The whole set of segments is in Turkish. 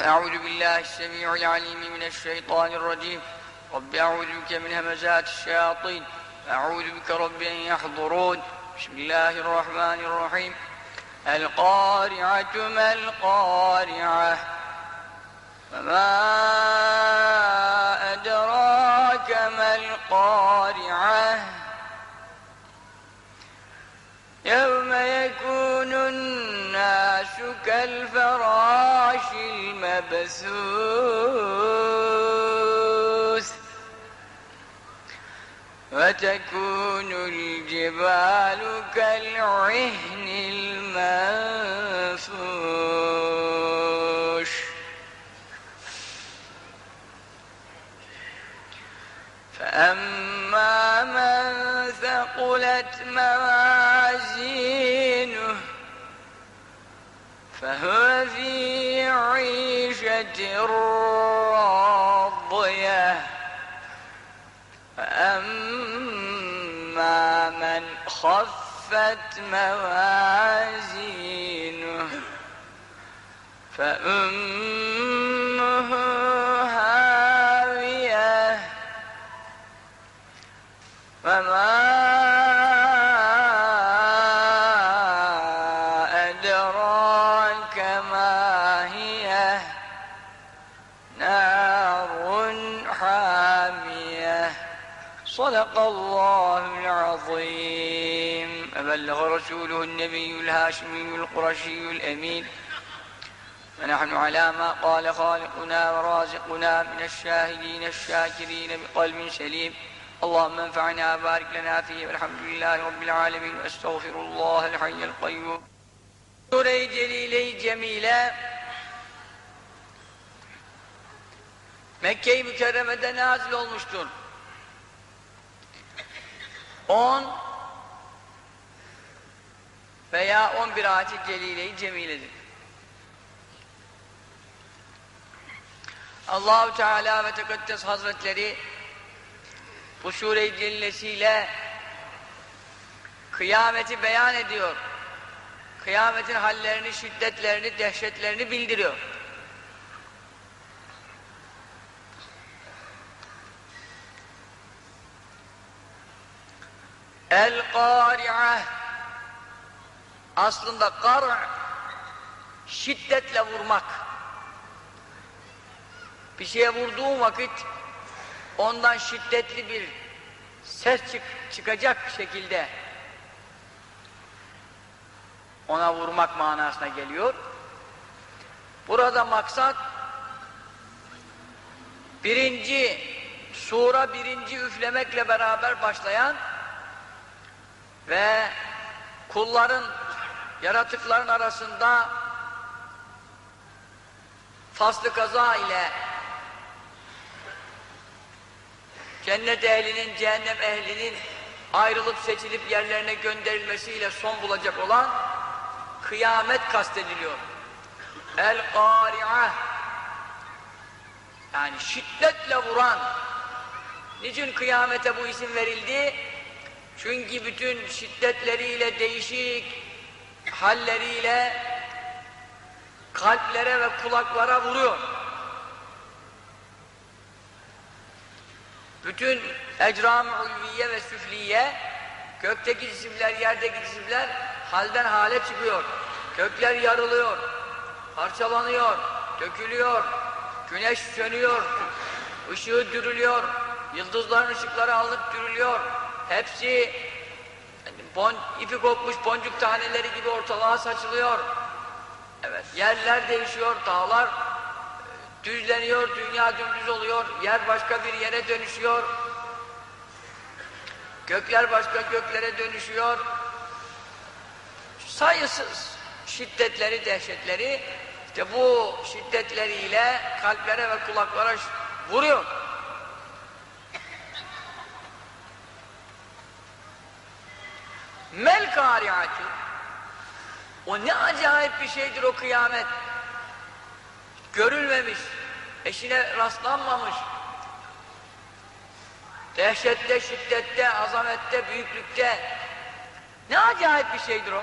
أعوذ بالله السميع العليم من الشيطان الرجيم. رب أعوذ بك من همزات الشياطين. أعوذ بك رب أن يحضرون. بسم الله الرحمن الرحيم. القارعة ما القارعة؟ فما أدراك ما القارعة؟ يوم يكون الناس كالفراش المبثوث وتكون الجبال كالعهن المنفوش. فأما من ثقلت موازينه فهو في راضية فأما من خفت موازينه فأمه هاوية. وما العظيم أبلغ رسوله النبي الهاشمي القرشي الأمين. ونحن على ما قال خالقنا ورازقنا من الشاهدين الشاكرين بقلب سليم. اللهم انفعنا بارك لنا فيه والحمد لله رب العالمين. واستغفر الله الحي القيوم. Sure-i Celile-i Cemile Mekke-i Mükerreme'de nazil olmuştur. 10 veya 11 ayet-i celile-i cemiledir. Allahu Teala ve Tekaddes Hazretleri bu sure-i cellesiyle kıyameti beyan ediyor. Kıyametin hallerini, şiddetlerini, dehşetlerini bildiriyor. El-Kari'ah aslında kar şiddetle vurmak. Bir şeye vurduğun vakit ondan şiddetli bir ses çık çıkacak şekilde ona vurmak manasına geliyor. Burada maksat birinci sura birinci üflemekle beraber başlayan ve kulların yaratıkların arasında faslı kaza ile cennet ehlinin, cehennem ehlinin ayrılıp seçilip yerlerine gönderilmesiyle son bulacak olan kıyamet kastediliyor. El-Kari'ah yani şiddetle vuran niçin kıyamete bu isim verildi? Çünkü bütün şiddetleriyle değişik halleriyle kalplere ve kulaklara vuruyor. Bütün ecram-ı ulviye ve süfliye gökteki cisimler, yerdeki cisimler halden hale çıkıyor. Kökler yarılıyor, parçalanıyor, dökülüyor, güneş sönüyor, ışığı dürülüyor, yıldızların ışıkları alınıp dürülüyor. Hepsi bon, ipi kopmuş boncuk taneleri gibi ortalığa saçılıyor. Evet, yerler değişiyor, dağlar düzleniyor, dünya dümdüz oluyor, yer başka bir yere dönüşüyor. Gökler başka göklere dönüşüyor. Sayısız şiddetleri, dehşetleri işte bu şiddetleriyle kalplere ve kulaklara vuruyor. Mel kariatü o ne acayip bir şeydir o kıyamet. Görülmemiş, eşine rastlanmamış. Dehşette, şiddette, azamette, büyüklükte ne acayip bir şeydir o.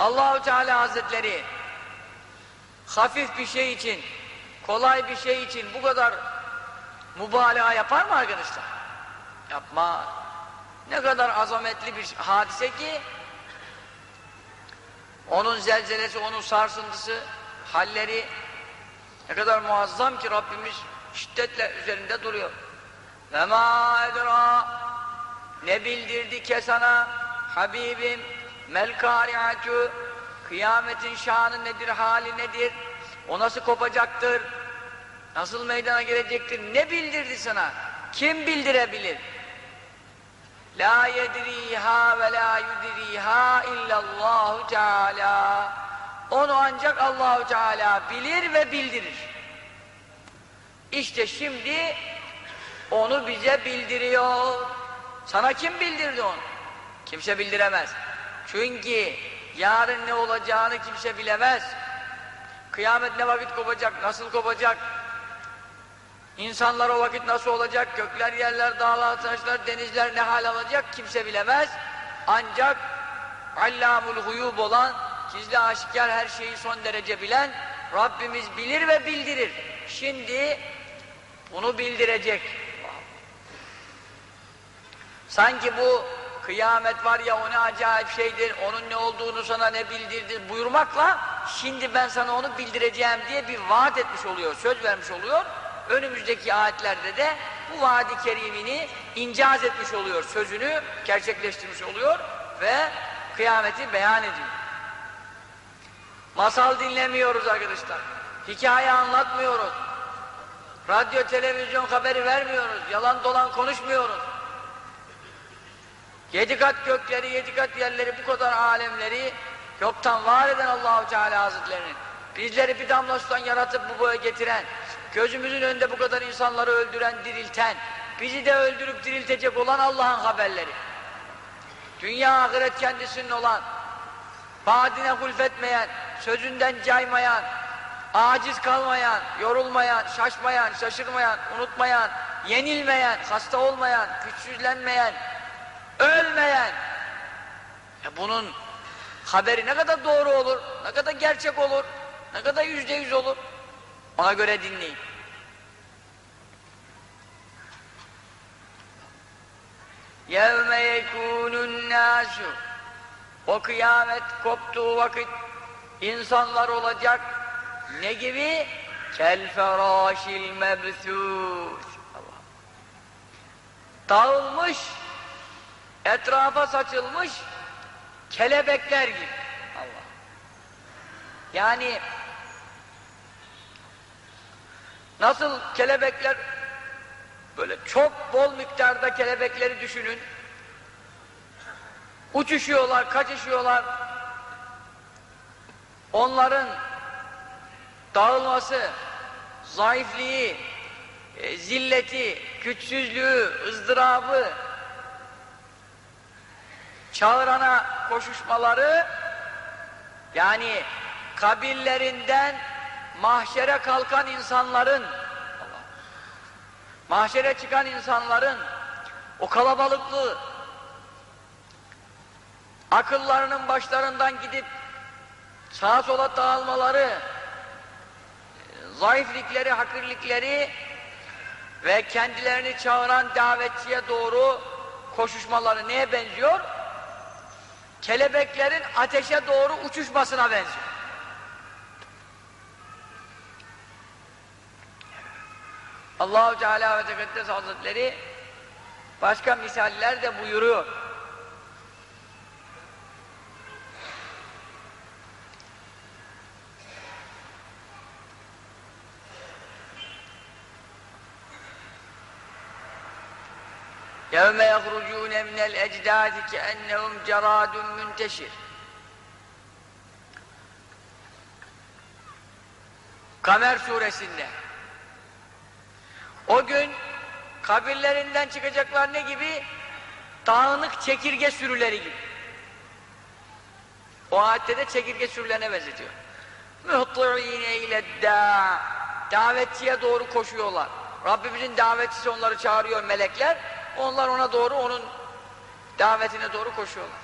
Allahu Teala Hazretleri hafif bir şey için, kolay bir şey için bu kadar mübalağa yapar mı arkadaşlar? Yapma. Ne kadar azametli bir hadise ki onun zelzelesi, onun sarsıntısı, halleri ne kadar muazzam ki Rabbimiz şiddetle üzerinde duruyor. Ve ma edra ne bildirdi ke sana Habibim mel kari'atu kıyametin şanı nedir, hali nedir? O nasıl kopacaktır? Nasıl meydana gelecektir? Ne bildirdi sana? Kim bildirebilir? La yedriha ve la yudriha illallahu teala. Onu ancak Allahu Teala bilir ve bildirir. İşte şimdi onu bize bildiriyor. Sana kim bildirdi onu? Kimse bildiremez. Çünkü yarın ne olacağını kimse bilemez. Kıyamet ne vakit kopacak, nasıl kopacak? İnsanlar o vakit nasıl olacak? Gökler, yerler, dağlar, taşlar, denizler ne hal alacak? Kimse bilemez. Ancak Allamul huyub olan, gizli aşikar her şeyi son derece bilen Rabbimiz bilir ve bildirir. Şimdi bunu bildirecek. Sanki bu kıyamet var ya o ne acayip şeydir, onun ne olduğunu sana ne bildirdi buyurmakla şimdi ben sana onu bildireceğim diye bir vaat etmiş oluyor, söz vermiş oluyor. Önümüzdeki ayetlerde de bu vaadi kerimini incaz etmiş oluyor, sözünü gerçekleştirmiş oluyor ve kıyameti beyan ediyor. Masal dinlemiyoruz arkadaşlar. Hikaye anlatmıyoruz. Radyo, televizyon haberi vermiyoruz. Yalan dolan konuşmuyoruz. Yedi kat gökleri, yedi kat yerleri, bu kadar alemleri yoktan var eden Allahu Teala Hazretlerinin bizleri bir damla sudan yaratıp bu boya getiren, gözümüzün önünde bu kadar insanları öldüren, dirilten, bizi de öldürüp diriltecek olan Allah'ın haberleri. Dünya ahiret kendisinin olan, vaadine hulfetmeyen, sözünden caymayan, aciz kalmayan, yorulmayan, şaşmayan, şaşırmayan, unutmayan, yenilmeyen, hasta olmayan, güçsüzlenmeyen, ölmeyen. E bunun haberi ne kadar doğru olur, ne kadar gerçek olur, ne kadar yüzde yüz olur. Ona göre dinleyin. يَوْمَ يَكُونُ النَّاسُ O kıyamet koptuğu vakit insanlar olacak ne gibi? Kel ferâşil mebthûs Dağılmış, etrafa saçılmış kelebekler gibi. Allah. Yani nasıl kelebekler böyle çok bol miktarda kelebekleri düşünün. Uçuşuyorlar, kaçışıyorlar. Onların dağılması, zayıfliği, e, zilleti, güçsüzlüğü, ızdırabı, çağırana koşuşmaları, yani kabirlerinden mahşere kalkan insanların, mahşere çıkan insanların o kalabalıklığı, akıllarının başlarından gidip sağa sola dağılmaları, zayıflikleri, hakirlikleri ve kendilerini çağıran davetçiye doğru koşuşmaları neye benziyor? Kelebeklerin ateşe doğru uçuşmasına benziyor. Allahu Teala ve Tekaddes Hazretleri başka misaller de buyuruyor. يَوْمَ يَخْرُجُونَ مِنَ الْاَجْدَاثِ كَأَنَّهُمْ جَرَادٌ مُنْتَشِرٌ Kamer suresinde o gün kabirlerinden çıkacaklar ne gibi? Dağınık çekirge sürüleri gibi. O ayette de çekirge sürülerine benzetiyor. مُهْطِعِينَ اِلَى الدَّاءِ Davetçiye doğru koşuyorlar. Rabbimizin davetçisi onları çağırıyor melekler. Onlar ona doğru, onun davetine doğru koşuyorlar.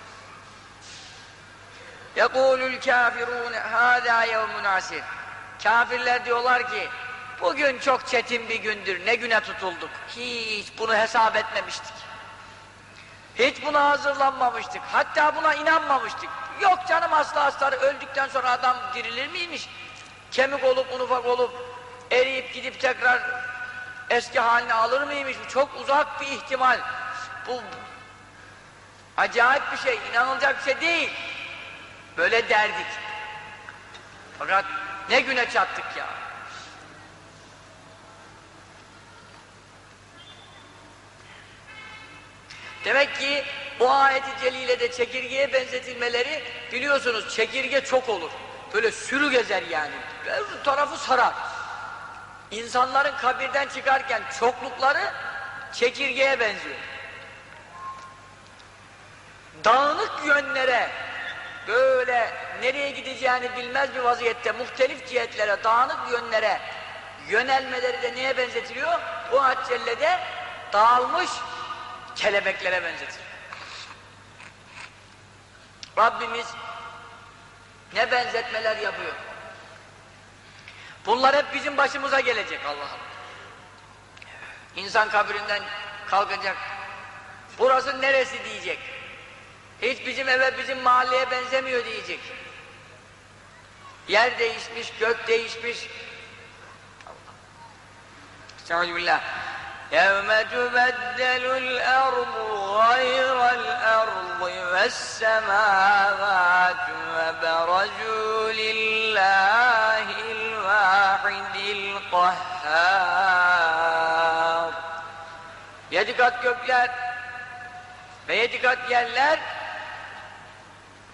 يَقُولُ الْكَافِرُونَ هَذَا يَوْمٌ عَسِرٌ Kafirler diyorlar ki bugün çok çetin bir gündür ne güne tutulduk. Hiç bunu hesap etmemiştik. Hiç buna hazırlanmamıştık. Hatta buna inanmamıştık. Yok canım asla asları öldükten sonra adam dirilir miymiş? Kemik olup un ufak olup eriyip gidip tekrar eski haline alır mıymış? Çok uzak bir ihtimal. Bu acayip bir şey, inanılacak bir şey değil. Böyle derdik. Fakat ne güne çattık ya. Demek ki bu ayeti celilede çekirgeye benzetilmeleri biliyorsunuz çekirge çok olur. Böyle sürü gezer yani. Her tarafı sarar. İnsanların kabirden çıkarken çoklukları çekirgeye benziyor. Dağınık yönlere böyle nereye gideceğini bilmez bir vaziyette muhtelif cihetlere, dağınık yönlere yönelmeleri de neye benzetiliyor? Bu accellede dağılmış kelebeklere benzetilir. Rabbimiz ne benzetmeler yapıyor. Bunlar hep bizim başımıza gelecek Allah'ım. İnsan kabrinden kalkacak. Burası neresi diyecek. Hiç bizim eve, bizim mahalleye benzemiyor diyecek. Yer değişmiş, gök değişmiş. Estağfirullah. يَوْمَ تُبَدَّلُ الْأَرْضُ غَيْرَ الْأَرْضِ وَالسَّمَاوَاتُ وَبَرَزُوا لِلَّهِ الْوَاحِدِ الْقَهَّارِ Yedi kat gökler ve yedi kat yerler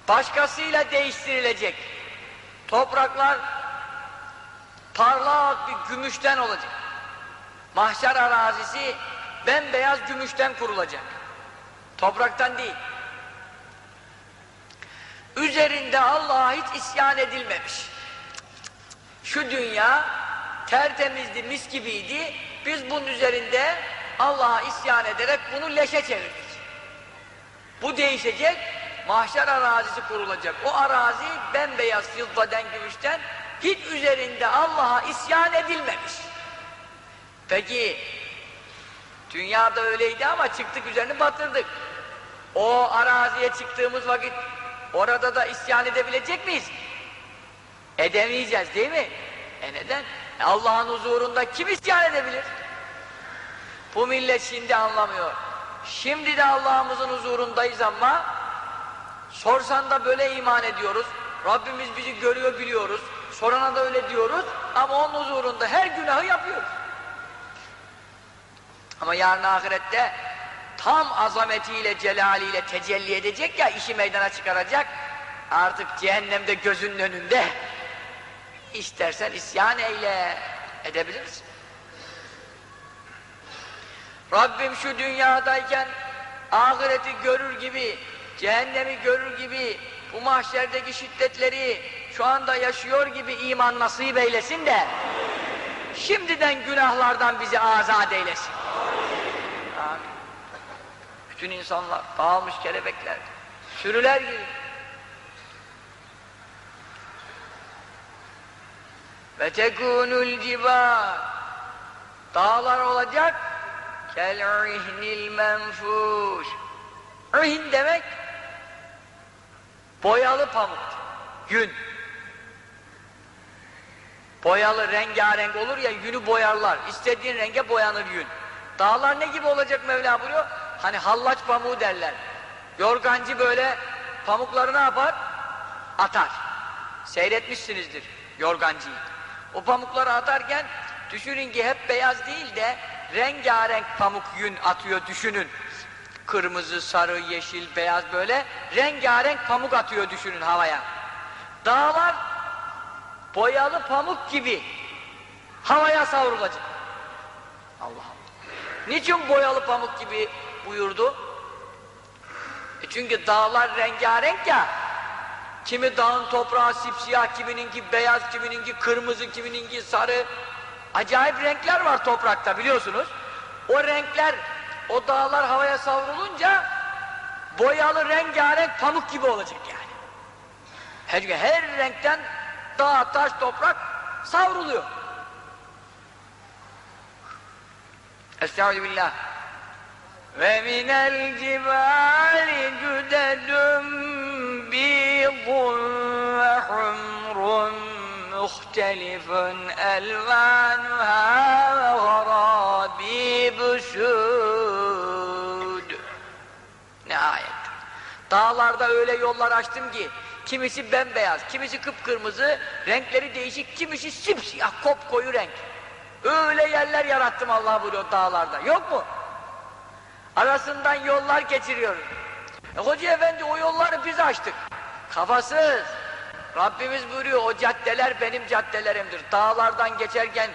başkasıyla değiştirilecek. Topraklar parlak bir gümüşten olacak. Mahşer arazisi bembeyaz gümüşten kurulacak. Topraktan değil. Üzerinde Allah'a hiç isyan edilmemiş. Şu dünya tertemizdi, mis gibiydi. Biz bunun üzerinde Allah'a isyan ederek bunu leşe çevirdik. Bu değişecek, mahşer arazisi kurulacak. O arazi bembeyaz fıldaden, gümüşten hiç üzerinde Allah'a isyan edilmemiş. Peki dünyada öyleydi ama çıktık üzerini batırdık. O araziye çıktığımız vakit orada da isyan edebilecek miyiz? Edemeyeceğiz değil mi? E neden? E Allah'ın huzurunda kim isyan edebilir? Bu millet şimdi anlamıyor. Şimdi de Allah'ımızın huzurundayız ama sorsan da böyle iman ediyoruz. Rabbimiz bizi görüyor biliyoruz. Sorana da öyle diyoruz ama onun huzurunda her günahı yapıyoruz. Ama yarın ahirette tam azametiyle, celaliyle tecelli edecek ya, işi meydana çıkaracak. Artık cehennemde gözünün önünde. İstersen isyan eyle, edebilirsin. Rabbim şu dünyadayken ahireti görür gibi, cehennemi görür gibi, bu mahşerdeki şiddetleri şu anda yaşıyor gibi iman nasip eylesin de şimdiden günahlardan bizi azat eylesin. Bütün insanlar dağılmış kelebekler, sürüler gibi. Ve tekunul cibal dağlar olacak kel'ihnil menfuş İhin demek boyalı pamuk, yün. Boyalı, rengarenk olur ya, yünü boyarlar. İstediğin renge boyanır yün. Dağlar ne gibi olacak Mevla buyuruyor? Hani hallaç pamuğu derler. Yorgancı böyle pamukları ne yapar? Atar. Seyretmişsinizdir yorgancıyı. O pamukları atarken düşünün ki hep beyaz değil de rengarenk pamuk yün atıyor düşünün. Kırmızı, sarı, yeşil, beyaz böyle rengarenk pamuk atıyor düşünün havaya. Dağlar boyalı pamuk gibi havaya savrulacak. Allah Allah. Niçin boyalı pamuk gibi buyurdu? E çünkü dağlar rengarenk ya. Kimi dağın toprağı sipsiyah, kimininki beyaz, kimininki kırmızı, kimininki sarı. Acayip renkler var toprakta biliyorsunuz. O renkler, o dağlar havaya savrulunca boyalı rengarenk pamuk gibi olacak yani. Her, her renkten dağ, taş, toprak savruluyor. Estaizu billah. Ve minel cibali cüdedun bidun ve humrun muhtelifun elvanuha ve garabibu sud. Ne ayet. Dağlarda öyle yollar açtım ki kimisi bembeyaz, kimisi kıpkırmızı, renkleri değişik, kimisi simsiyah, kopkoyu renk. Öyle yerler yarattım Allah buyuruyor dağlarda. Yok mu? Arasından yollar geçiriyor. E, Hoca efendi o yolları biz açtık. Kafasız. Rabbimiz buyuruyor o caddeler benim caddelerimdir. Dağlardan geçerken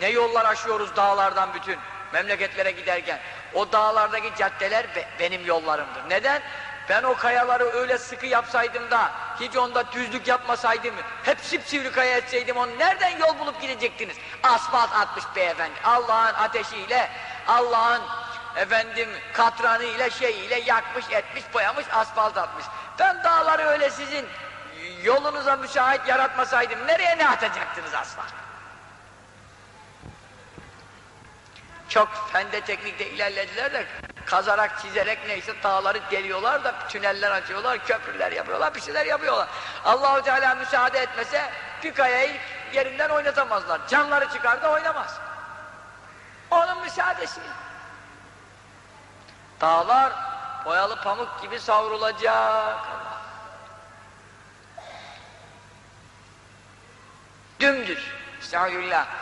ne yollar aşıyoruz dağlardan bütün memleketlere giderken. O dağlardaki caddeler be, benim yollarımdır. Neden? Ben o kayaları öyle sıkı yapsaydım da hiç onda düzlük yapmasaydım, hep sipsivri kaya etseydim onu nereden yol bulup gidecektiniz? Asfalt atmış beyefendi. Allah'ın ateşiyle, Allah'ın efendim katranı ile şeyiyle yakmış etmiş boyamış asfalt atmış. Ben dağları öyle sizin yolunuza müsait yaratmasaydım nereye ne atacaktınız asfalt? Çok fende teknikte ilerlediler de kazarak çizerek neyse dağları deliyorlar da tüneller açıyorlar, köprüler yapıyorlar, bir şeyler yapıyorlar. Allahu Teala müsaade etmese bir kayayı yerinden oynatamazlar. Canları çıkar da oynamaz. Onun müsaadesi. Dağlar boyalı pamuk gibi savrulacak. Dümdüz. Estağfirullah.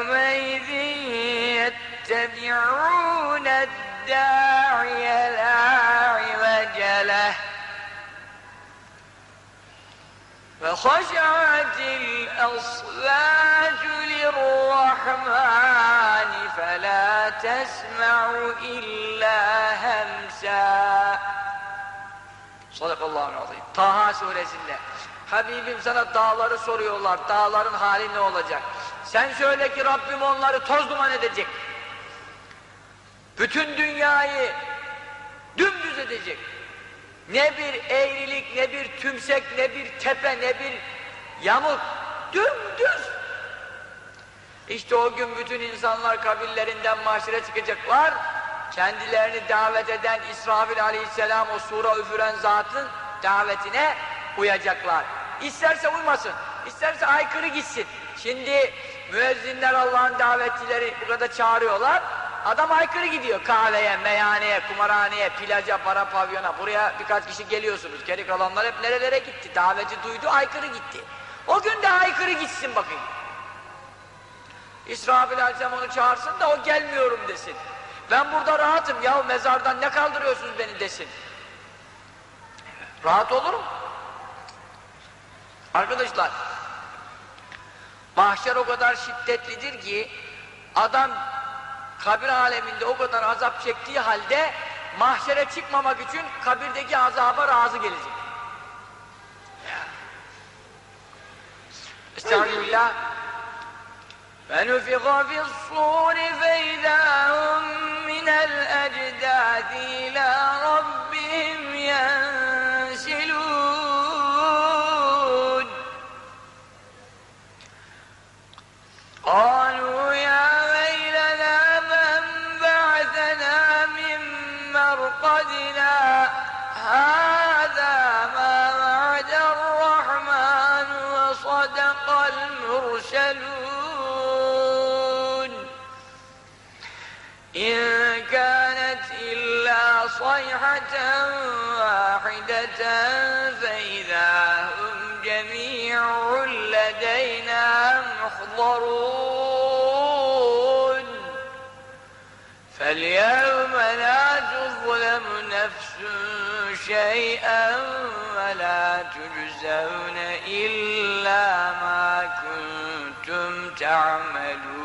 وخشعت الأصوات للرحمن فلا تسمع إلا همسا Sadakallahu azim. Taha suresinde. Habibim sana dağları soruyorlar. Dağların hali ne olacak? Sen söyle ki Rabbim onları toz duman edecek. Bütün dünyayı dümdüz edecek. Ne bir eğrilik, ne bir tümsek, ne bir tepe, ne bir yamuk. Dümdüz. İşte o gün bütün insanlar kabirlerinden mahşere çıkacaklar. Kendilerini davet eden İsrafil aleyhisselam o sura üfüren zatın davetine uyacaklar. İsterse uymasın, isterse aykırı gitsin. Şimdi müezzinler Allah'ın davetçileri bu kadar çağırıyorlar. Adam aykırı gidiyor kahveye, meyhaneye, kumarhaneye, plaja, para pavyona. Buraya birkaç kişi geliyorsunuz. Geri kalanlar hep nerelere gitti? Daveti duydu, aykırı gitti. O gün de aykırı gitsin bakayım. İsrafil Aleyhisselam onu çağırsın da o gelmiyorum desin. Ben burada rahatım ya mezardan ne kaldırıyorsunuz beni desin. Rahat olur mu? Arkadaşlar mahşer o kadar şiddetlidir ki adam kabir aleminde o kadar azap çektiği halde mahşere çıkmamak için kabirdeki azaba razı gelecek. Estağfirullah. فنفخ في الصور فإذا هم من الأجداث إلى ربهم ينسلون صيحة واحدة فإذا هم جميع لدينا محضرون. فاليوم لا تظلم نفس شيئا ولا تجزون إلا ما كنتم تعملون.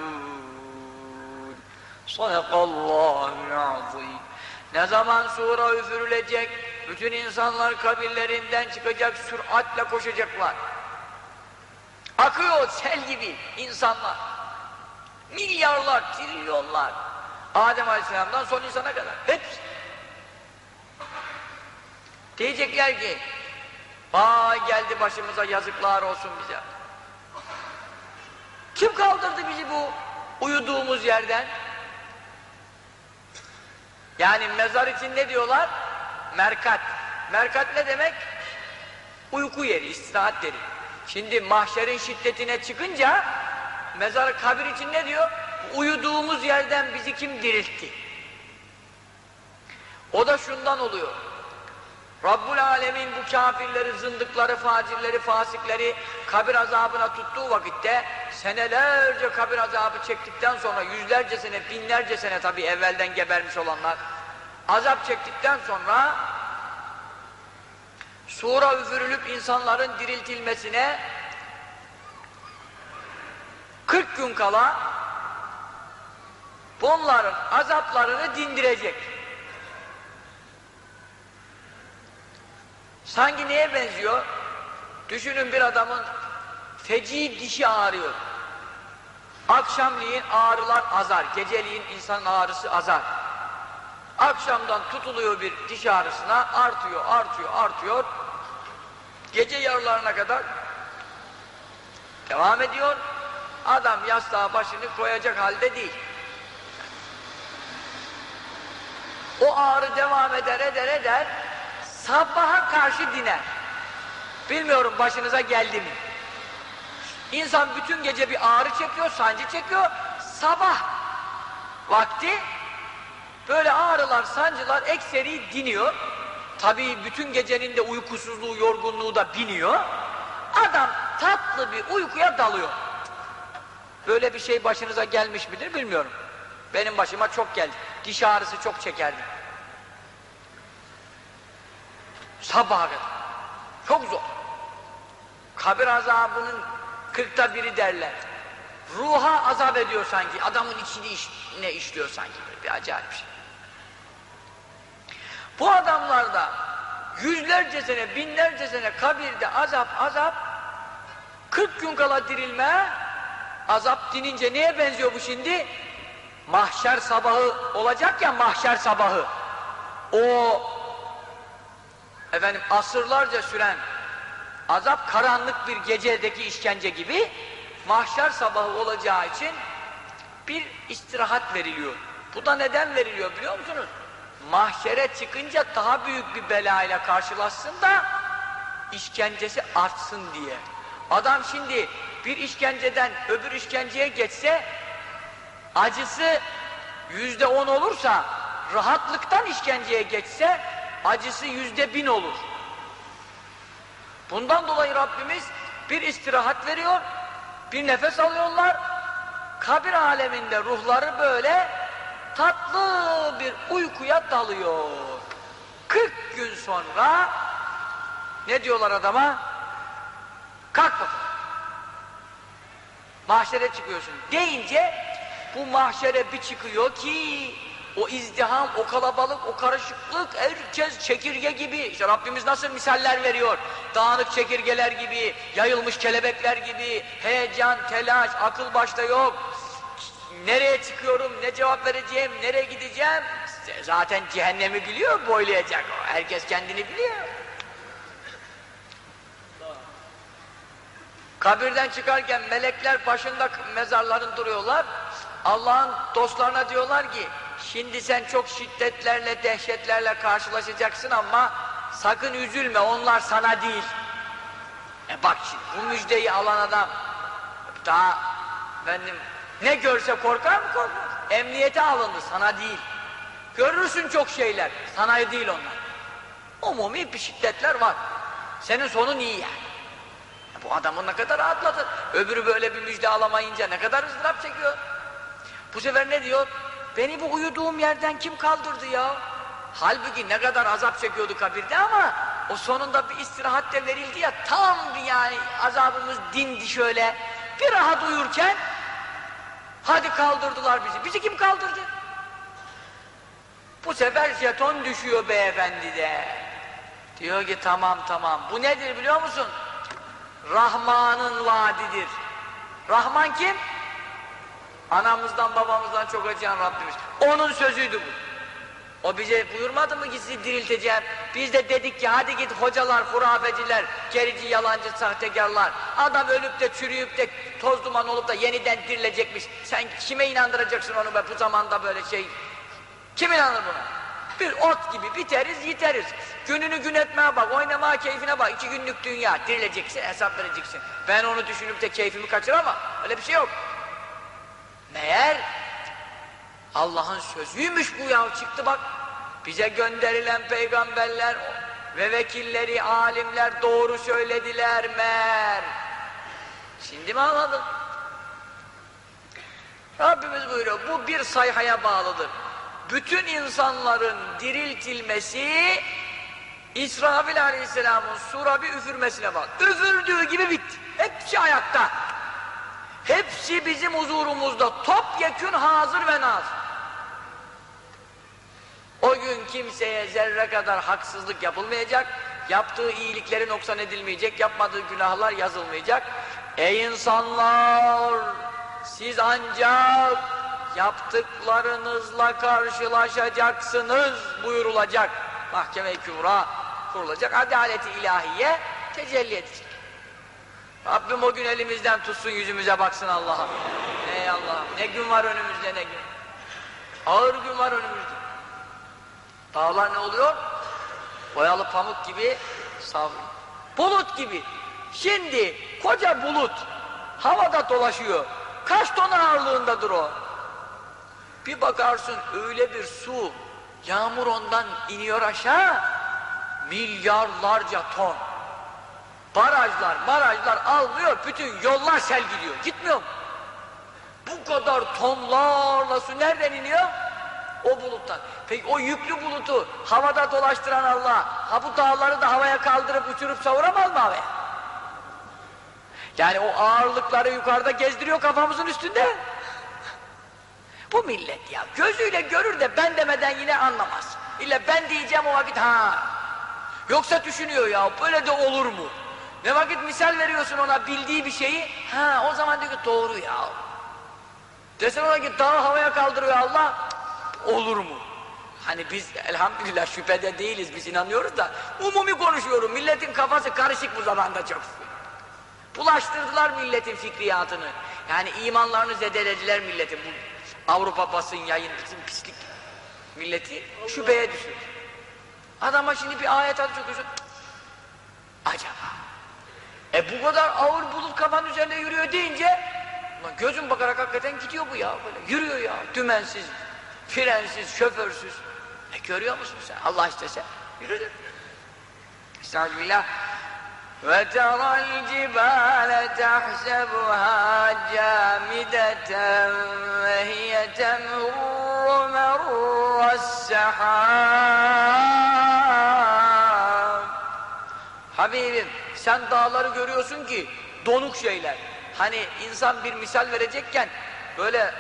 صدق الله العظيم. Ne zaman sura üfürülecek, bütün insanlar kabirlerinden çıkacak, süratle koşacaklar. Akıyor sel gibi insanlar. Milyarlar, trilyonlar. Adem Aleyhisselam'dan son insana kadar. Hepsi. Diyecekler ki, Vay geldi başımıza yazıklar olsun bize. Kim kaldırdı bizi bu uyuduğumuz yerden? Yani mezar için ne diyorlar? Merkat. Merkat ne demek? Uyku yeri, istirahat yeri. Şimdi mahşerin şiddetine çıkınca mezar kabir için ne diyor? Uyuduğumuz yerden bizi kim diriltti? O da şundan oluyor. Rabbul Alemin bu kafirleri, zındıkları, facirleri, fasikleri kabir azabına tuttuğu vakitte senelerce kabir azabı çektikten sonra yüzlerce sene, binlerce sene tabi evvelden gebermiş olanlar azap çektikten sonra sura üfürülüp insanların diriltilmesine 40 gün kala bunların azaplarını dindirecek. Sanki neye benziyor? Düşünün bir adamın feci dişi ağrıyor. Akşamleyin ağrılar azar, geceliğin insan ağrısı azar. Akşamdan tutuluyor bir diş ağrısına, artıyor, artıyor, artıyor. Gece yarılarına kadar devam ediyor. Adam yastığa başını koyacak halde değil. O ağrı devam eder, eder, eder. Sabaha karşı diner. Bilmiyorum başınıza geldi mi? İnsan bütün gece bir ağrı çekiyor, sancı çekiyor. Sabah vakti böyle ağrılar, sancılar ekseri diniyor. Tabii bütün gecenin de uykusuzluğu, yorgunluğu da biniyor. Adam tatlı bir uykuya dalıyor. Böyle bir şey başınıza gelmiş midir bilmiyorum. Benim başıma çok geldi. Diş ağrısı çok çekerdim. Sabaha kadar. Çok zor. Kabir azabının kırkta biri derler. Ruha azap ediyor sanki. Adamın içini ne işliyor sanki. Bir acayip şey. Bu adamlarda yüzlerce sene, binlerce sene kabirde azap azap 40 gün kala dirilme azap dinince neye benziyor bu şimdi? Mahşer sabahı olacak ya mahşer sabahı. O efendim asırlarca süren azap karanlık bir gecedeki işkence gibi mahşer sabahı olacağı için bir istirahat veriliyor. Bu da neden veriliyor biliyor musunuz? Mahşere çıkınca daha büyük bir belayla karşılaşsın da işkencesi artsın diye. Adam şimdi bir işkenceden öbür işkenceye geçse acısı yüzde on olursa rahatlıktan işkenceye geçse acısı yüzde bin olur. Bundan dolayı Rabbimiz bir istirahat veriyor, bir nefes alıyorlar. Kabir aleminde ruhları böyle tatlı bir uykuya dalıyor. 40 gün sonra ne diyorlar adama? Kalk bakalım. Mahşere çıkıyorsun deyince bu mahşere bir çıkıyor ki o izdiham, o kalabalık, o karışıklık, herkes çekirge gibi. İşte Rabbimiz nasıl misaller veriyor? Dağınık çekirgeler gibi, yayılmış kelebekler gibi, heyecan, telaş, akıl başta yok. Nereye çıkıyorum, ne cevap vereceğim, nereye gideceğim? Zaten cehennemi biliyor, boylayacak. Herkes kendini biliyor. Kabirden çıkarken melekler başında mezarların duruyorlar. Allah'ın dostlarına diyorlar ki, Şimdi sen çok şiddetlerle, dehşetlerle karşılaşacaksın ama sakın üzülme, onlar sana değil. E bak şimdi, bu müjdeyi alan adam daha efendim ne görse korkar mı korkmaz? Emniyete alındı, sana değil. Görürsün çok şeyler, sana değil onlar. Umumi bir şiddetler var. Senin sonun iyi yani. Bu adamın ne kadar rahatladı. Öbürü böyle bir müjde alamayınca ne kadar ızdırap çekiyor. Bu sefer ne diyor? Beni bu uyuduğum yerden kim kaldırdı ya? Halbuki ne kadar azap çekiyordu kabirde ama o sonunda bir istirahat de verildi ya tam yani azabımız dindi şöyle bir rahat uyurken hadi kaldırdılar bizi. Bizi kim kaldırdı? Bu sefer jeton düşüyor beyefendi de. Diyor ki tamam tamam. Bu nedir biliyor musun? Rahman'ın vaadidir. Rahman kim? Anamızdan babamızdan çok acıyan Rabbimiz. Onun sözüydü bu. O bize buyurmadı mı ki sizi dirilteceğim? Biz de dedik ki hadi git hocalar, hurafeciler, gerici, yalancı, sahtekarlar. Adam ölüp de çürüyüp de toz duman olup da yeniden dirilecekmiş. Sen kime inandıracaksın onu be bu zamanda böyle şey? Kim inanır buna? Bir ot gibi biteriz, yiteriz. Gününü gün etmeye bak, oynamaya keyfine bak. İki günlük dünya, dirileceksin, hesap vereceksin. Ben onu düşünüp de keyfimi kaçıramam. Öyle bir şey yok. Meğer Allah'ın sözüymüş bu ya çıktı bak. Bize gönderilen peygamberler ve vekilleri, alimler doğru söylediler mer. Şimdi mi anladın? Rabbimiz buyuruyor, bu bir sayhaya bağlıdır. Bütün insanların diriltilmesi İsrafil Aleyhisselam'ın sura bir üfürmesine bak. Üfürdüğü gibi bitti. Hepsi ayakta. Hepsi bizim huzurumuzda topyekün hazır ve nazır. O gün kimseye zerre kadar haksızlık yapılmayacak, yaptığı iyilikleri noksan edilmeyecek, yapmadığı günahlar yazılmayacak. Ey insanlar! Siz ancak yaptıklarınızla karşılaşacaksınız buyurulacak. Mahkeme-i Kübra kurulacak, adaleti ilahiye tecelli edecek. Rabbim o gün elimizden tutsun yüzümüze baksın Allah'ım. Ey Allah'ım ne gün var önümüzde ne gün. Ağır gün var önümüzde. Dağlar ne oluyor? Boyalı pamuk gibi savruluyor. Bulut gibi. Şimdi koca bulut havada dolaşıyor. Kaç ton ağırlığındadır o? Bir bakarsın öyle bir su yağmur ondan iniyor aşağı milyarlarca ton. Barajlar, barajlar almıyor, bütün yollar sel gidiyor. Gitmiyor mu? Bu kadar tonlarla su nereden iniyor? O buluttan. Peki o yüklü bulutu havada dolaştıran Allah, ha bu dağları da havaya kaldırıp uçurup savuramaz mı havaya? Yani o ağırlıkları yukarıda gezdiriyor kafamızın üstünde. Bu millet ya gözüyle görür de ben demeden yine anlamaz. İlla ben diyeceğim o vakit ha. Yoksa düşünüyor ya böyle de olur mu? Ne vakit misal veriyorsun ona bildiği bir şeyi ha o zaman diyor ki doğru ya. Desen ona ki dağı havaya kaldırıyor Allah olur mu? Hani biz elhamdülillah şüphede değiliz biz inanıyoruz da umumi konuşuyorum milletin kafası karışık bu zamanda çok. Bulaştırdılar milletin fikriyatını. Yani imanlarını zedelediler milletin. Bu Avrupa basın yayın bizim pislik milleti şüpheye düşürdü. Adama şimdi bir ayet adı okuyorsun. Acaba. E bu kadar ağır bulut kafanın üzerinde yürüyor deyince ulan gözüm bakarak hakikaten gidiyor bu ya böyle. Yürüyor ya dümensiz, frensiz, şoförsüz. E görüyor musun sen? Allah istese yürüdür. Estağfirullah. وترى الجبال تحسبها جامدة وهي تمر مر السحاب Habibim sen dağları görüyorsun ki donuk şeyler. Hani insan bir misal verecekken böyle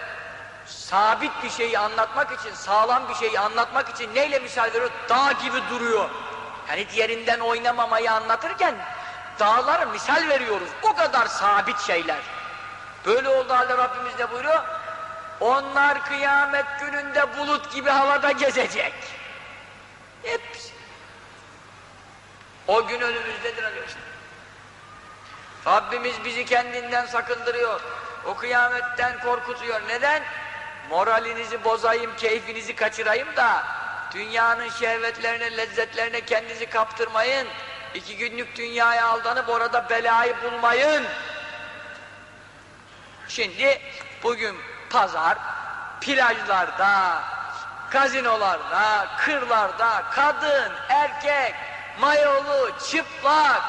sabit bir şeyi anlatmak için, sağlam bir şeyi anlatmak için neyle misal veriyor? Dağ gibi duruyor. Yani diğerinden oynamamayı anlatırken dağları misal veriyoruz. O kadar sabit şeyler. Böyle oldu halde Rabbimiz de buyuruyor. Onlar kıyamet gününde bulut gibi havada gezecek. Hepsi. O gün önümüzdedir arkadaşlar. Rabbimiz bizi kendinden sakındırıyor. O kıyametten korkutuyor. Neden? Moralinizi bozayım, keyfinizi kaçırayım da dünyanın şehvetlerine, lezzetlerine kendinizi kaptırmayın. İki günlük dünyaya aldanıp orada belayı bulmayın. Şimdi bugün pazar, plajlarda, gazinolarda, kırlarda, kadın, erkek, mayolu, çıplak,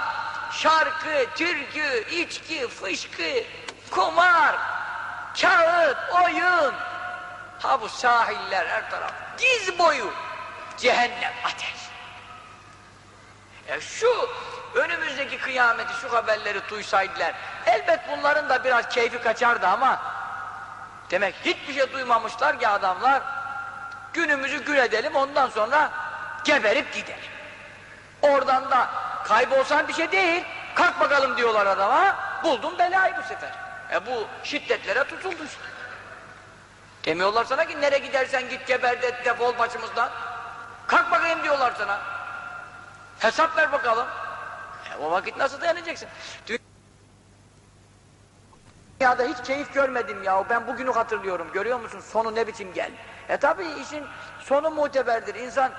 şarkı, türkü, içki, fışkı, kumar, kağıt, oyun. Ha bu sahiller her taraf. Diz boyu cehennem ateş. E şu önümüzdeki kıyameti şu haberleri duysaydılar elbet bunların da biraz keyfi kaçardı ama demek hiçbir şey duymamışlar ki adamlar günümüzü gün edelim ondan sonra geberip gider. Oradan da kaybolsan bir şey değil kalk bakalım diyorlar adama buldun belayı bu sefer. E bu şiddetlere tutuldu işte. Demiyorlar sana ki nereye gidersen git geber de defol başımızdan. Kalk bakayım diyorlar sana. Hesap ver bakalım. E, o vakit nasıl dayanacaksın? Dünyada hiç keyif görmedim ya. Ben bugünü hatırlıyorum. Görüyor musun? Sonu ne biçim geldi. E tabi işin sonu muteberdir. İnsan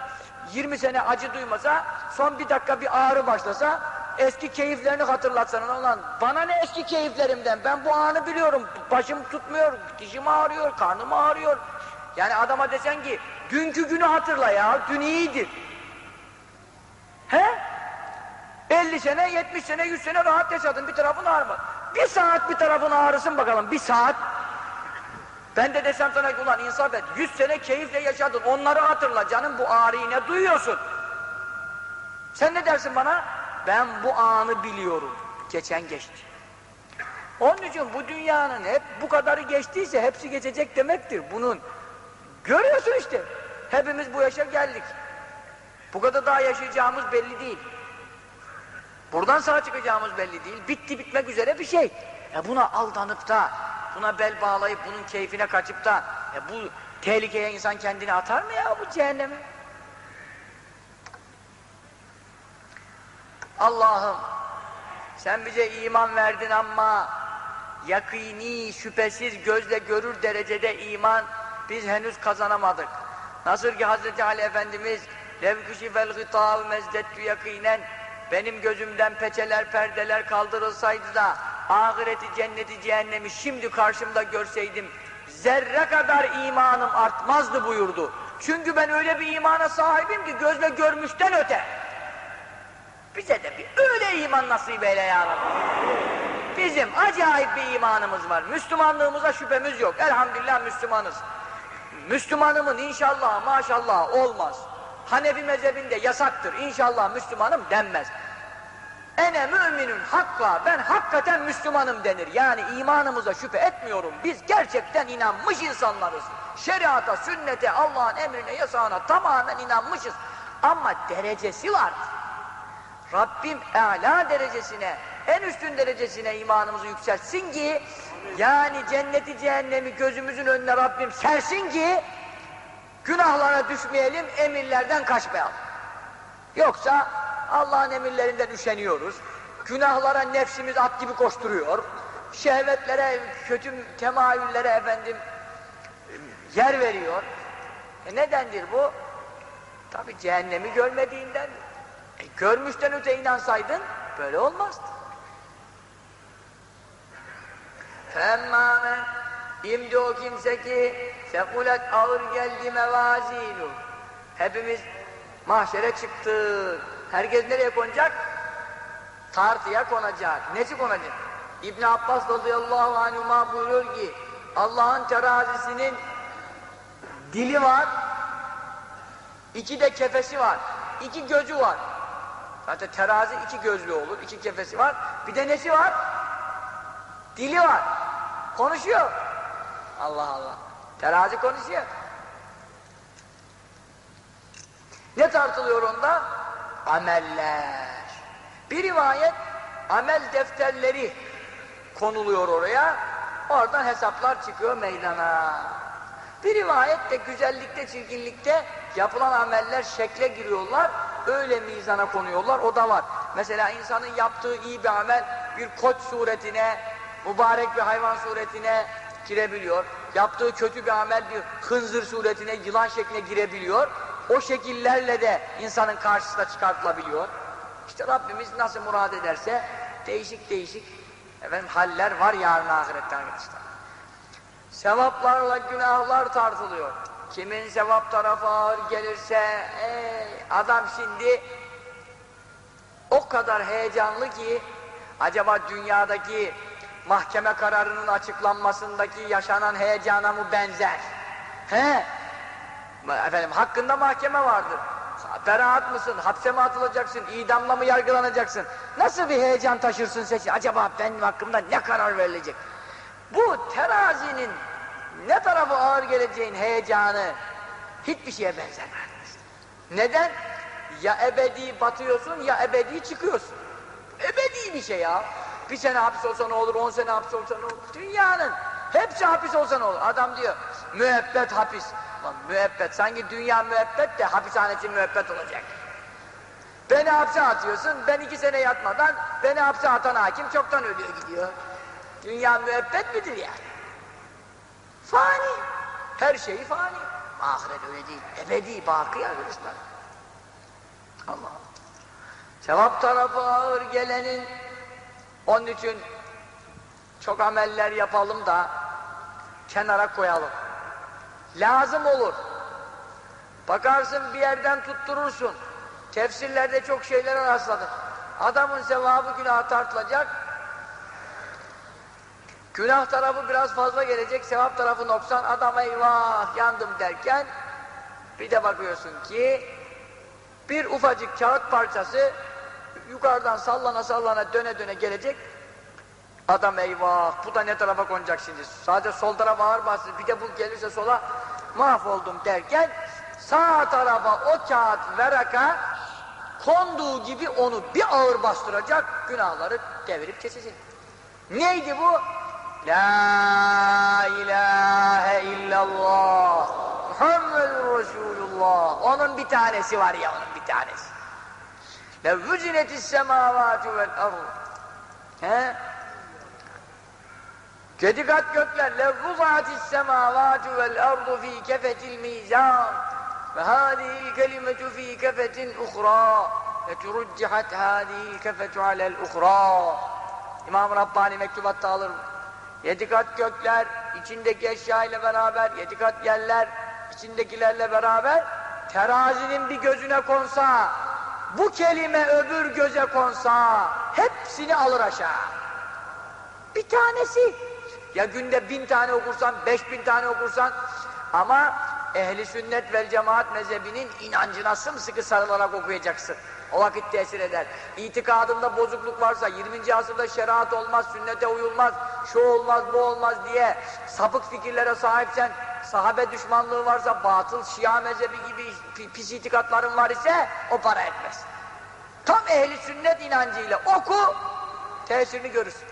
20 sene acı duymasa, son bir dakika bir ağrı başlasa, eski keyiflerini hatırlatsana olan bana ne eski keyiflerimden? Ben bu anı biliyorum. Başım tutmuyor dişim ağrıyor karnım ağrıyor. Yani adama desen ki dünkü günü hatırla ya dün iyiydi he? 50 sene 70 sene 100 sene rahat yaşadın bir tarafın ağrıma bir saat bir tarafın ağrısın bakalım bir saat ben de desem sana ki ulan insaf et 100 sene keyifle yaşadın onları hatırla canım bu ağrıyı ne duyuyorsun sen ne dersin bana ben bu anı biliyorum. Geçen geçti. Onun için bu dünyanın hep bu kadarı geçtiyse hepsi geçecek demektir. Bunun görüyorsun işte. Hepimiz bu yaşa geldik. Bu kadar daha yaşayacağımız belli değil. Buradan sağ çıkacağımız belli değil. Bitti bitmek üzere bir şey. E buna aldanıp da, buna bel bağlayıp bunun keyfine kaçıp da e bu tehlikeye insan kendini atar mı ya bu cehenneme? Allah'ım sen bize iman verdin ama yakini, şüphesiz gözle görür derecede iman biz henüz kazanamadık. Nasıl ki Hz. Ali Efendimiz levküşifel gıtâv mezdettü yakinen benim gözümden peçeler, perdeler kaldırılsaydı da ahireti, cenneti, cehennemi şimdi karşımda görseydim zerre kadar imanım artmazdı buyurdu. Çünkü ben öyle bir imana sahibim ki gözle görmüşten öte. Bize de bir öyle iman nasip eyle ya Rabbi. Bizim acayip bir imanımız var. Müslümanlığımıza şüphemiz yok. Elhamdülillah Müslümanız. Müslümanımın inşallah maşallah olmaz. Hanefi mezhebinde yasaktır. İnşallah Müslümanım denmez. Ene müminün hakla ben hakikaten Müslümanım denir. Yani imanımıza şüphe etmiyorum. Biz gerçekten inanmış insanlarız. Şeriata, sünnete, Allah'ın emrine, yasağına tamamen inanmışız. Ama derecesi var. Rabbim âlâ derecesine, en üstün derecesine imanımızı yükseltsin ki yani cenneti cehennemi gözümüzün önüne Rabbim sersin ki günahlara düşmeyelim, emirlerden kaçmayalım. Yoksa Allah'ın emirlerinden üşeniyoruz. Günahlara nefsimiz at gibi koşturuyor. Şehvetlere, kötü temayüllere efendim yer veriyor. E nedendir bu? Tabi cehennemi görmediğinden. E görmüşten öte inansaydın böyle olmazdı. Femmamen imdi o kimse ki sekulet ağır geldi mevazinu. Hepimiz mahşere çıktık. Herkes nereye konacak? Tartıya konacak. Nesi konacak? İbn Abbas radıyallahu anhuma buyuruyor ki Allah'ın terazisinin dili var, iki de kefesi var, iki gözü var. Zaten terazi iki gözlü olur, iki kefesi var. Bir de nesi var? Dili var. Konuşuyor. Allah Allah. Terazi konuşuyor. Ne tartılıyor onda? Ameller. Bir rivayet amel defterleri konuluyor oraya. Oradan hesaplar çıkıyor meydana. Bir rivayet de güzellikte, çirkinlikte yapılan ameller şekle giriyorlar. Öyle mizana konuyorlar. O da var. Mesela insanın yaptığı iyi bir amel bir koç suretine, mübarek bir hayvan suretine girebiliyor. Yaptığı kötü bir amel bir hınzır suretine, yılan şekline girebiliyor. O şekillerle de insanın karşısına çıkartılabiliyor. İşte Rabbimiz nasıl murad ederse değişik değişik efendim haller var yarın ahirette arkadaşlar. Sevaplarla günahlar tartılıyor. Kimin sevap tarafı ağır gelirse ey, adam şimdi o kadar heyecanlı ki acaba dünyadaki mahkeme kararının açıklanmasındaki yaşanan heyecana mı benzer? He? Efendim hakkında mahkeme vardır. beraat mısın, hapse mi atılacaksın, idamla mı yargılanacaksın? Nasıl bir heyecan taşırsın seçin? Acaba benim hakkımda ne karar verilecek? Bu terazinin ne tarafı ağır geleceğin heyecanı hiçbir şeye benzemez. Neden? Ya ebedi batıyorsun ya ebedi çıkıyorsun. Ebedi bir şey ya. Bir sene hapis olsa ne olur, on sene hapis olsa ne olur? Dünyanın hepsi hapis olsa ne olur? Adam diyor, müebbet hapis. Müebbet, sanki dünya müebbet de hapishanesi müebbet olacak. Beni hapse atıyorsun, ben iki sene yatmadan beni hapse atan hakim çoktan ölüyor gidiyor. Dünya müebbet midir yani? Fani. Her şeyi fani. Ahiret öyle değil. Ebedi, baki arkadaşlar. Allah Sevap tarafı ağır gelenin onun için çok ameller yapalım da kenara koyalım. Lazım olur. Bakarsın bir yerden tutturursun. Tefsirlerde çok şeylere rastladım. Adamın sevabı günah tartılacak. Günah tarafı biraz fazla gelecek, sevap tarafı noksan. Adam eyvah yandım derken bir de bakıyorsun ki bir ufacık kağıt parçası yukarıdan sallana sallana döne döne gelecek. Adam eyvah, bu da ne tarafa konacak şimdi? Sadece sol tarafa ağır bastı, bir de bu gelirse sola mahvoldum derken sağ tarafa o kağıt veraka konduğu gibi onu bir ağır bastıracak, günahları devirip kesecek. Neydi bu? La ilahe illallah Muhammed Resulullah Onun bir tanesi var ya onun bir tanesi. Levvüzinetis semavatu vel ardu He? Kedikat gökler levvuzatis semavatu vel ardu fi kefetil mizan ve hadihil kelimetu fi kefetin uhra etrujjihat hadihil kefetu alel uhra İmam Rabbani mektubatta alır. Yedi kat gökler içindeki eşya ile beraber yedi kat yerler içindekilerle beraber terazinin bir gözüne konsa bu kelime öbür göze konsa hepsini alır aşağı. Bir tanesi ya günde bin tane okursan, beş bin tane okursan ama ehli sünnet vel cemaat mezhebinin inancına sımsıkı sarılarak okuyacaksın. O vakit tesir eder. İtikadında bozukluk varsa, 20. asırda şeriat olmaz, sünnete uyulmaz, şu olmaz, bu olmaz diye sapık fikirlere sahipsen, sahabe düşmanlığı varsa, batıl, şia mezhebi gibi pis itikatların var ise o para etmez. Tam ehli sünnet inancıyla oku, tesirini görürsün.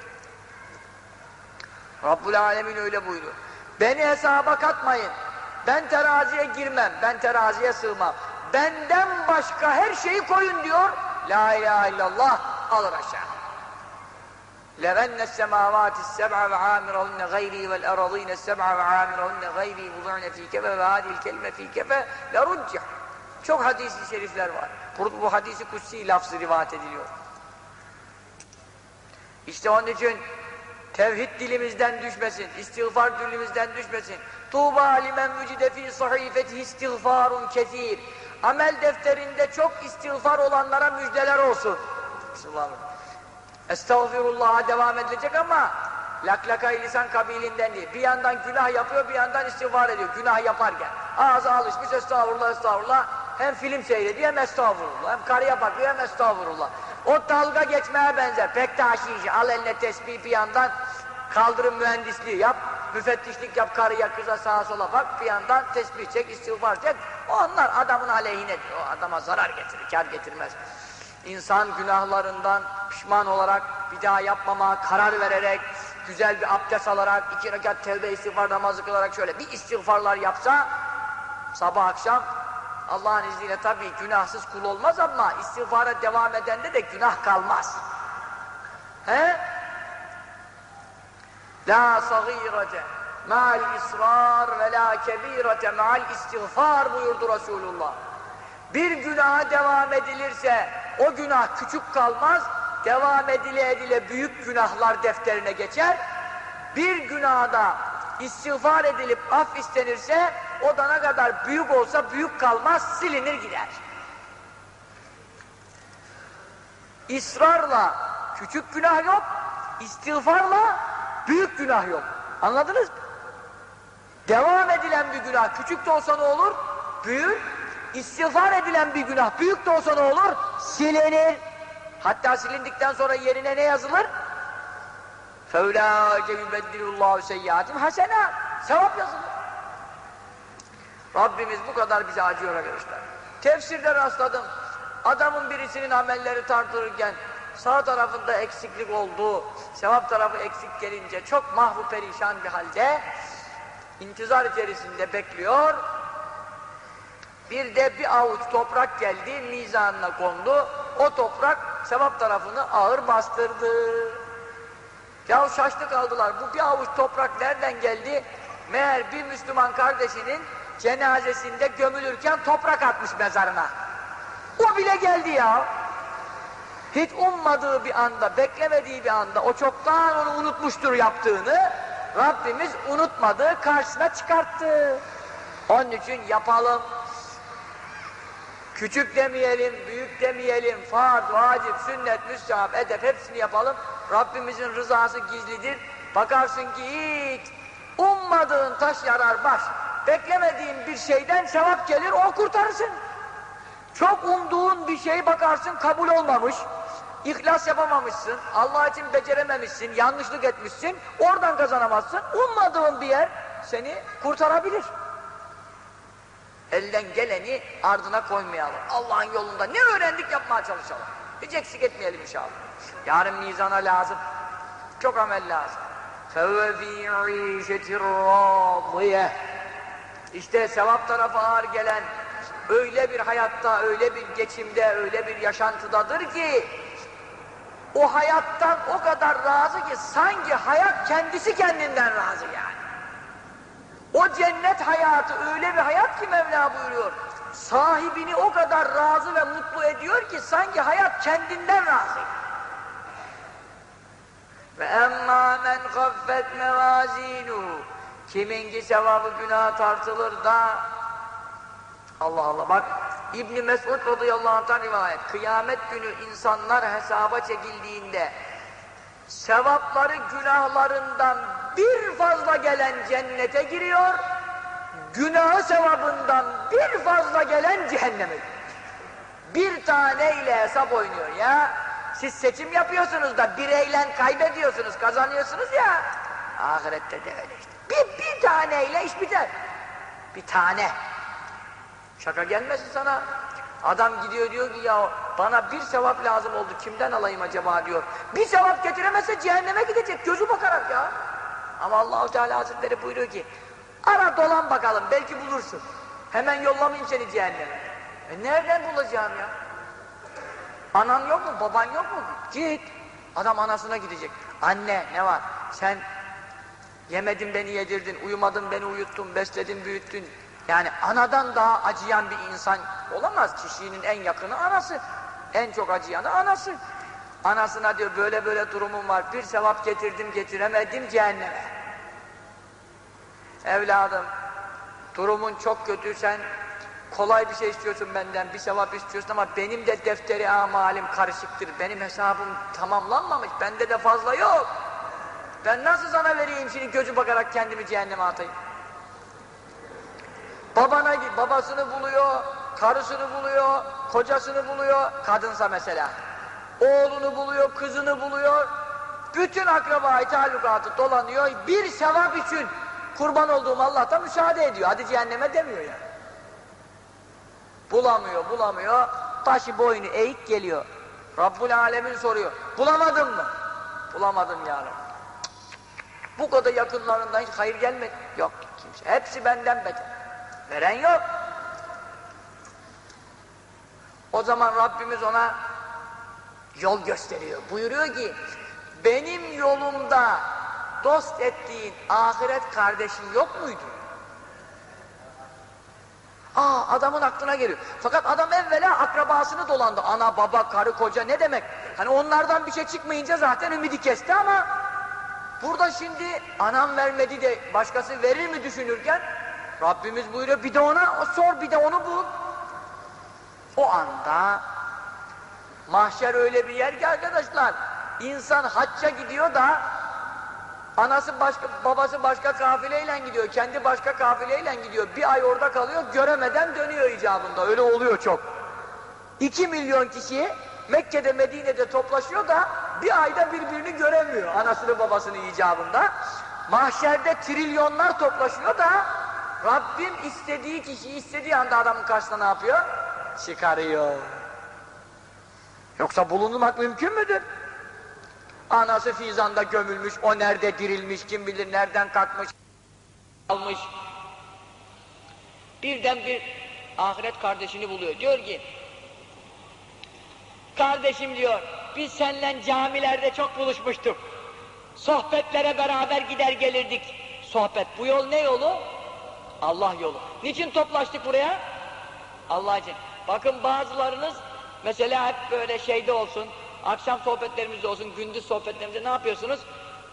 Rabbul Alemin öyle buyuruyor. Beni hesaba katmayın. Ben teraziye girmem, ben teraziye sığmam. Benden başka her şeyi koyun diyor. La ilahe illallah alır aşağı. لَرَنَّ السَّمَاوَاتِ السَّبْعَ وَعَامِرَهُنَّ غَيْرِي وَالْأَرَضِينَ السَّبْعَ وَعَامِرَهُنَّ غَيْرِي وُضُعْنَ ف۪ي كَفَ وَهَذِهِ الْكَلِمَ ف۪ي كَفَ لَرُجِّحْ Çok hadisi şerifler var. Bu hadisi kutsi lafzı rivayet ediliyor. İşte onun için tevhid dilimizden düşmesin, istiğfar dilimizden düşmesin. Tuğba limen mücide fî sahifeti istiğfarun kesir. Amel defterinde çok istiğfar olanlara müjdeler olsun. Estağfirullah'a devam edilecek ama laklakay lisan kabilinden değil. Bir yandan günah yapıyor, bir yandan istiğfar ediyor. Günah yaparken. Ağzı alışmış estağfurullah, estağfurullah. Hem film seyrediyor hem estağfurullah. Hem karıya bakıyor hem estağfurullah. O dalga geçmeye benzer. Pek taşiyici. Al eline tesbih bir yandan kaldırım mühendisliği yap. Müfettişlik yap karıya kıza sağa sola bak. Bir yandan tesbih çek, istiğfar çek. Onlar adamın aleyhinedir. O adama zarar getirir, kar getirmez. İnsan günahlarından pişman olarak bir daha yapmama karar vererek güzel bir abdest alarak iki rekat tevbe istiğfar namazı kılarak şöyle bir istiğfarlar yapsa sabah akşam Allah'ın izniyle tabii günahsız kul olmaz ama istiğfara devam edende de günah kalmaz. He? La sagirete ma'al israr ve la kebirete ma'al istiğfar buyurdu Resulullah. Bir günaha devam edilirse o günah küçük kalmaz, devam edile edile büyük günahlar defterine geçer. Bir günahda istiğfar edilip af istenirse o da ne kadar büyük olsa büyük kalmaz, silinir gider. İsrarla küçük günah yok, istiğfarla büyük günah yok. Anladınız mı? Devam edilen bir günah küçük de olsa ne olur? Büyür. istiğfar edilen bir günah büyük de olsa ne olur? Silinir. Hatta silindikten sonra yerine ne yazılır? فَاُولَٰئِكَ يُبَدِّلُ اللّٰهُ سَيِّئَاتِمْ حَسَنًا Sevap yazılır. Rabbimiz bu kadar bize acıyor arkadaşlar. Tefsirde rastladım. Adamın birisinin amelleri tartılırken sağ tarafında eksiklik olduğu, sevap tarafı eksik gelince çok mahvu perişan bir halde intizar içerisinde bekliyor. Bir de bir avuç toprak geldi, mizanına kondu. O toprak sevap tarafını ağır bastırdı. Ya şaştı kaldılar. Bu bir avuç toprak nereden geldi? Meğer bir Müslüman kardeşinin cenazesinde gömülürken toprak atmış mezarına. O bile geldi ya. Hiç ummadığı bir anda, beklemediği bir anda o çoktan onu unutmuştur yaptığını Rabbimiz unutmadı, karşısına çıkarttı. Onun için yapalım. Küçük demeyelim, büyük demeyelim, farz, vacip, sünnet, müstahap, edep hepsini yapalım. Rabbimizin rızası gizlidir. Bakarsın ki hiç ummadığın taş yarar baş. Beklemediğin bir şeyden sevap gelir, o kurtarırsın. Çok umduğun bir şey bakarsın kabul olmamış. İhlas yapamamışsın, Allah için becerememişsin, yanlışlık etmişsin, oradan kazanamazsın. Ummadığın bir yer seni kurtarabilir. Elden geleni ardına koymayalım. Allah'ın yolunda ne öğrendik yapmaya çalışalım. Hiç eksik etmeyelim inşallah. Yarın mizana lazım. Çok amel lazım. İşte sevap tarafı ağır gelen öyle bir hayatta, öyle bir geçimde, öyle bir yaşantıdadır ki o hayattan o kadar razı ki sanki hayat kendisi kendinden razı yani. O cennet hayatı öyle bir hayat ki Mevla buyuruyor. Sahibini o kadar razı ve mutlu ediyor ki sanki hayat kendinden razı. Ve emma men gaffet mevazinuhu kiminki sevabı günah tartılır da Allah Allah bak İbn Mesud radıyallahu anh'tan rivayet. Kıyamet günü insanlar hesaba çekildiğinde sevapları günahlarından bir fazla gelen cennete giriyor günahı sevabından bir fazla gelen cehenneme bir taneyle hesap oynuyor ya. Siz seçim yapıyorsunuz da bireyle kaybediyorsunuz kazanıyorsunuz ya. Ahirette de öyle işte. Bir, bir taneyle iş biter. Bir tane Şaka gelmesin sana. Adam gidiyor diyor ki ya bana bir sevap lazım oldu kimden alayım acaba diyor. Bir sevap getiremezse cehenneme gidecek gözü bakarak ya. Ama Allahu Teala Hazretleri buyuruyor ki ara dolan bakalım belki bulursun. Hemen yollamayayım seni cehenneme. E nereden bulacağım ya? Anan yok mu baban yok mu? Git. Adam anasına gidecek. Anne ne var? Sen yemedin beni yedirdin, uyumadın beni uyuttun, besledin büyüttün. Yani anadan daha acıyan bir insan olamaz. Kişinin en yakını anası. En çok acıyanı anası. Anasına diyor böyle böyle durumum var. Bir sevap getirdim getiremedim cehenneme. Evladım durumun çok kötü sen kolay bir şey istiyorsun benden bir sevap istiyorsun ama benim de defteri amalim karışıktır. Benim hesabım tamamlanmamış. Bende de fazla yok. Ben nasıl sana vereyim şimdi gözü bakarak kendimi cehenneme atayım? Babana git, babasını buluyor, karısını buluyor, kocasını buluyor, kadınsa mesela. Oğlunu buluyor, kızını buluyor. Bütün akrabayı talukatı dolanıyor. Bir sevap için kurban olduğum Allah'ta müsaade ediyor. Hadi cehenneme demiyor yani. Bulamıyor, bulamıyor. Başı boynu eğik geliyor. Rabbul Alemin soruyor. Bulamadın mı? Bulamadım ya Rabbi. Bu kadar yakınlarından hiç hayır gelmedi. Yok kimse. Hepsi benden beter. Veren yok. O zaman Rabbimiz ona yol gösteriyor. Buyuruyor ki benim yolumda dost ettiğin ahiret kardeşin yok muydu? Aa adamın aklına geliyor. Fakat adam evvela akrabasını dolandı. Ana, baba, karı, koca ne demek? Hani onlardan bir şey çıkmayınca zaten ümidi kesti ama burada şimdi anam vermedi de başkası verir mi düşünürken Rabbimiz buyuruyor bir de ona sor bir de onu bul. O anda mahşer öyle bir yer ki arkadaşlar insan hacca gidiyor da Anası başka, babası başka kafileyle gidiyor, kendi başka kafileyle gidiyor. Bir ay orada kalıyor, göremeden dönüyor icabında. Öyle oluyor çok. 2 milyon kişi Mekke'de, Medine'de toplaşıyor da bir ayda birbirini göremiyor anasını babasını icabında. Mahşerde trilyonlar toplaşıyor da Rabbim istediği kişiyi istediği anda adamın karşısına ne yapıyor? Çıkarıyor. Yoksa bulunmak mümkün müdür? Anası fizanda gömülmüş, o nerede dirilmiş, kim bilir nereden kalkmış, almış. Birden bir ahiret kardeşini buluyor. Diyor ki, kardeşim diyor, biz seninle camilerde çok buluşmuştuk. Sohbetlere beraber gider gelirdik. Sohbet, bu yol ne yolu? Allah yolu. Niçin toplaştık buraya? Allah için. Bakın bazılarınız mesela hep böyle şeyde olsun, akşam sohbetlerimizde olsun, gündüz sohbetlerimizde ne yapıyorsunuz?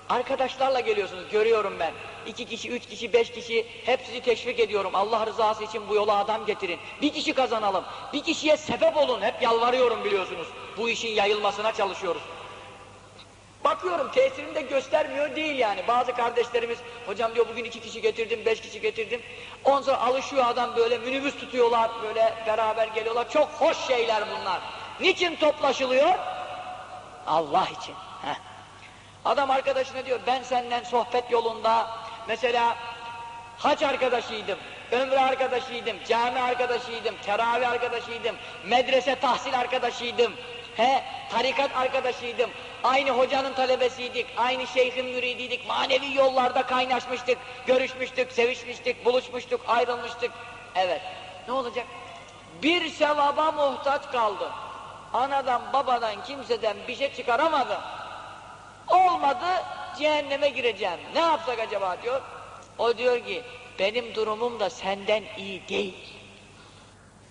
Arkadaşlarla geliyorsunuz, görüyorum ben. İki kişi, üç kişi, beş kişi, hepsini teşvik ediyorum. Allah rızası için bu yola adam getirin. Bir kişi kazanalım, bir kişiye sebep olun. Hep yalvarıyorum biliyorsunuz. Bu işin yayılmasına çalışıyoruz. Bakıyorum tesirini de göstermiyor değil yani. Bazı kardeşlerimiz hocam diyor bugün iki kişi getirdim, beş kişi getirdim. Ondan sonra alışıyor adam böyle minibüs tutuyorlar böyle beraber geliyorlar. Çok hoş şeyler bunlar. Niçin toplaşılıyor? Allah için. Heh. Adam arkadaşına diyor ben senden sohbet yolunda mesela hac arkadaşıydım, ömre arkadaşıydım, cami arkadaşıydım, teravih arkadaşıydım, medrese tahsil arkadaşıydım, he, tarikat arkadaşıydım, aynı hocanın talebesiydik, aynı şeyhin müridiydik, manevi yollarda kaynaşmıştık, görüşmüştük, sevişmiştik, buluşmuştuk, ayrılmıştık. Evet, ne olacak? Bir sevaba muhtaç kaldı. Anadan, babadan, kimseden bir şey çıkaramadım. Olmadı, cehenneme gireceğim. Ne yapsak acaba diyor. O diyor ki, benim durumum da senden iyi değil.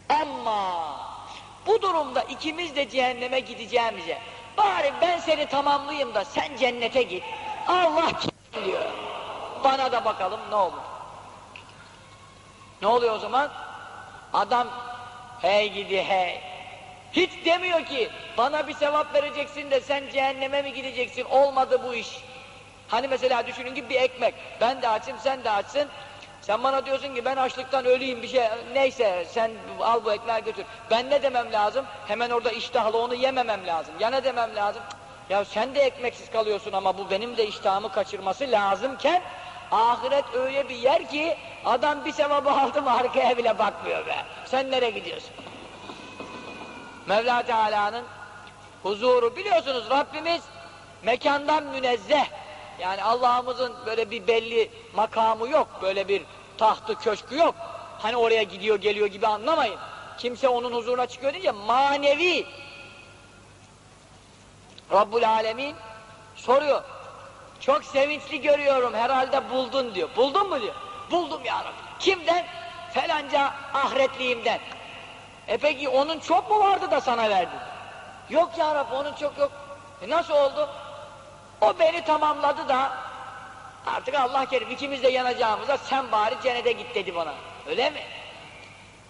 Ama bu durumda ikimiz de cehenneme gideceğimize, bari ben seni tamamlayayım da sen cennete git. Allah kim diyor. Bana da bakalım ne olur. Ne oluyor o zaman? Adam hey gidi hey. Hiç demiyor ki bana bir sevap vereceksin de sen cehenneme mi gideceksin? Olmadı bu iş. Hani mesela düşünün ki bir ekmek. Ben de açım sen de açsın. Sen bana diyorsun ki ben açlıktan öleyim bir şey neyse sen al bu ekmeği götür. Ben ne demem lazım? Hemen orada iştahlı onu yememem lazım. Ya ne demem lazım? Ya sen de ekmeksiz kalıyorsun ama bu benim de iştahımı kaçırması lazımken ahiret öyle bir yer ki adam bir sevabı aldı mı arkaya bile bakmıyor be. Sen nereye gidiyorsun? Mevla Teala'nın huzuru biliyorsunuz Rabbimiz mekandan münezzeh. Yani Allah'ımızın böyle bir belli makamı yok, böyle bir tahtı köşkü yok. Hani oraya gidiyor geliyor gibi anlamayın. Kimse onun huzuruna çıkıyor deyince manevi. Rabbul Alemin soruyor. Çok sevinçli görüyorum herhalde buldun diyor. Buldun mu diyor. Buldum ya Rabbi. Kimden? Felanca ahiretliyimden. E peki onun çok mu vardı da sana verdi? Yok ya Rabbi onun çok yok. E nasıl oldu? O beni tamamladı da artık Allah kerim ikimiz de yanacağımıza sen bari cennete git dedi bana. Öyle mi?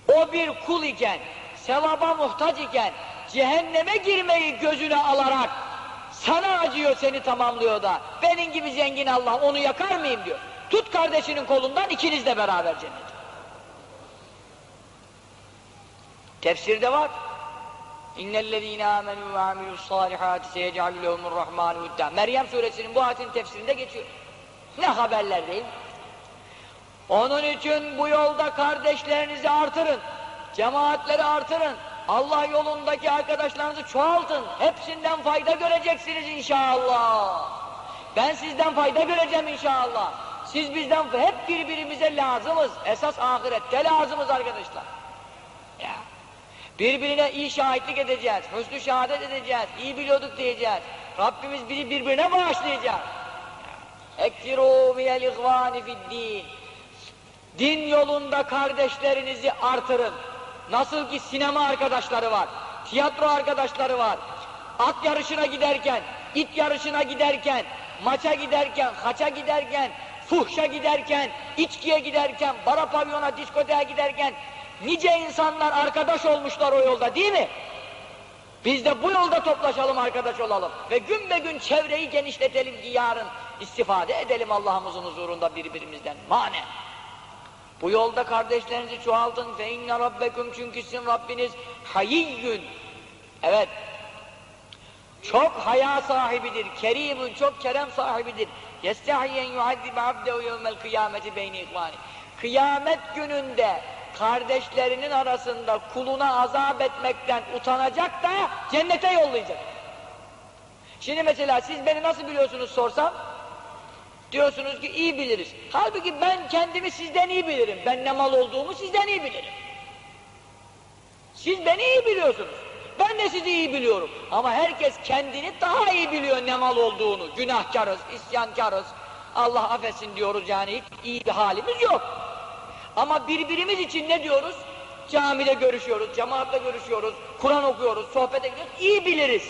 O bir kul iken, sevaba muhtaç iken, cehenneme girmeyi gözüne alarak sana acıyor seni tamamlıyor da benim gibi zengin Allah onu yakar mıyım diyor. Tut kardeşinin kolundan ikiniz de beraber cennete. Tefsirde var. İnnellezîne âmenû ve amilussâlihâti seyec'alü lehumurrahmânu vudda. Meryem suresinin bu ayetin tefsirinde geçiyor. Ne haberler değil? Onun için bu yolda kardeşlerinizi artırın. Cemaatleri artırın. Allah yolundaki arkadaşlarınızı çoğaltın. Hepsinden fayda göreceksiniz inşallah. Ben sizden fayda göreceğim inşallah. Siz bizden hep birbirimize lazımız. Esas ahirette lazımız arkadaşlar. Birbirine iyi şahitlik edeceğiz, hüsnü şehadet edeceğiz, iyi biliyorduk diyeceğiz. Rabbimiz bizi birbirine bağışlayacak. Ekfirû minel ihvâni fiddîn. Din yolunda kardeşlerinizi artırın. Nasıl ki sinema arkadaşları var, tiyatro arkadaşları var. At yarışına giderken, it yarışına giderken, maça giderken, haça giderken, fuhşa giderken, içkiye giderken, bara pavyona, diskoteye giderken nice insanlar arkadaş olmuşlar o yolda değil mi? Biz de bu yolda toplaşalım, arkadaş olalım ve gün be gün çevreyi genişletelim ki yarın istifade edelim Allah'ımızın huzurunda birbirimizden. Mane. Bu yolda kardeşlerinizi çoğaltın. Fe inne rabbekum çünkü sizin Rabbiniz hayiyyün. Evet. Çok haya sahibidir. Kerimun çok kerem sahibidir. Yestahiyyen yuhaddibe abdehu yevmel kıyameti beyni ikvani. Kıyamet gününde kardeşlerinin arasında kuluna azap etmekten utanacak da cennete yollayacak. Şimdi mesela siz beni nasıl biliyorsunuz sorsam, diyorsunuz ki iyi biliriz. Halbuki ben kendimi sizden iyi bilirim. Ben ne mal olduğumu sizden iyi bilirim. Siz beni iyi biliyorsunuz. Ben de sizi iyi biliyorum. Ama herkes kendini daha iyi biliyor ne mal olduğunu. Günahkarız, isyankarız. Allah affetsin diyoruz yani hiç iyi bir halimiz yok. Ama birbirimiz için ne diyoruz? Camide görüşüyoruz, cemaatle görüşüyoruz, Kur'an okuyoruz, sohbete gidiyoruz, iyi biliriz.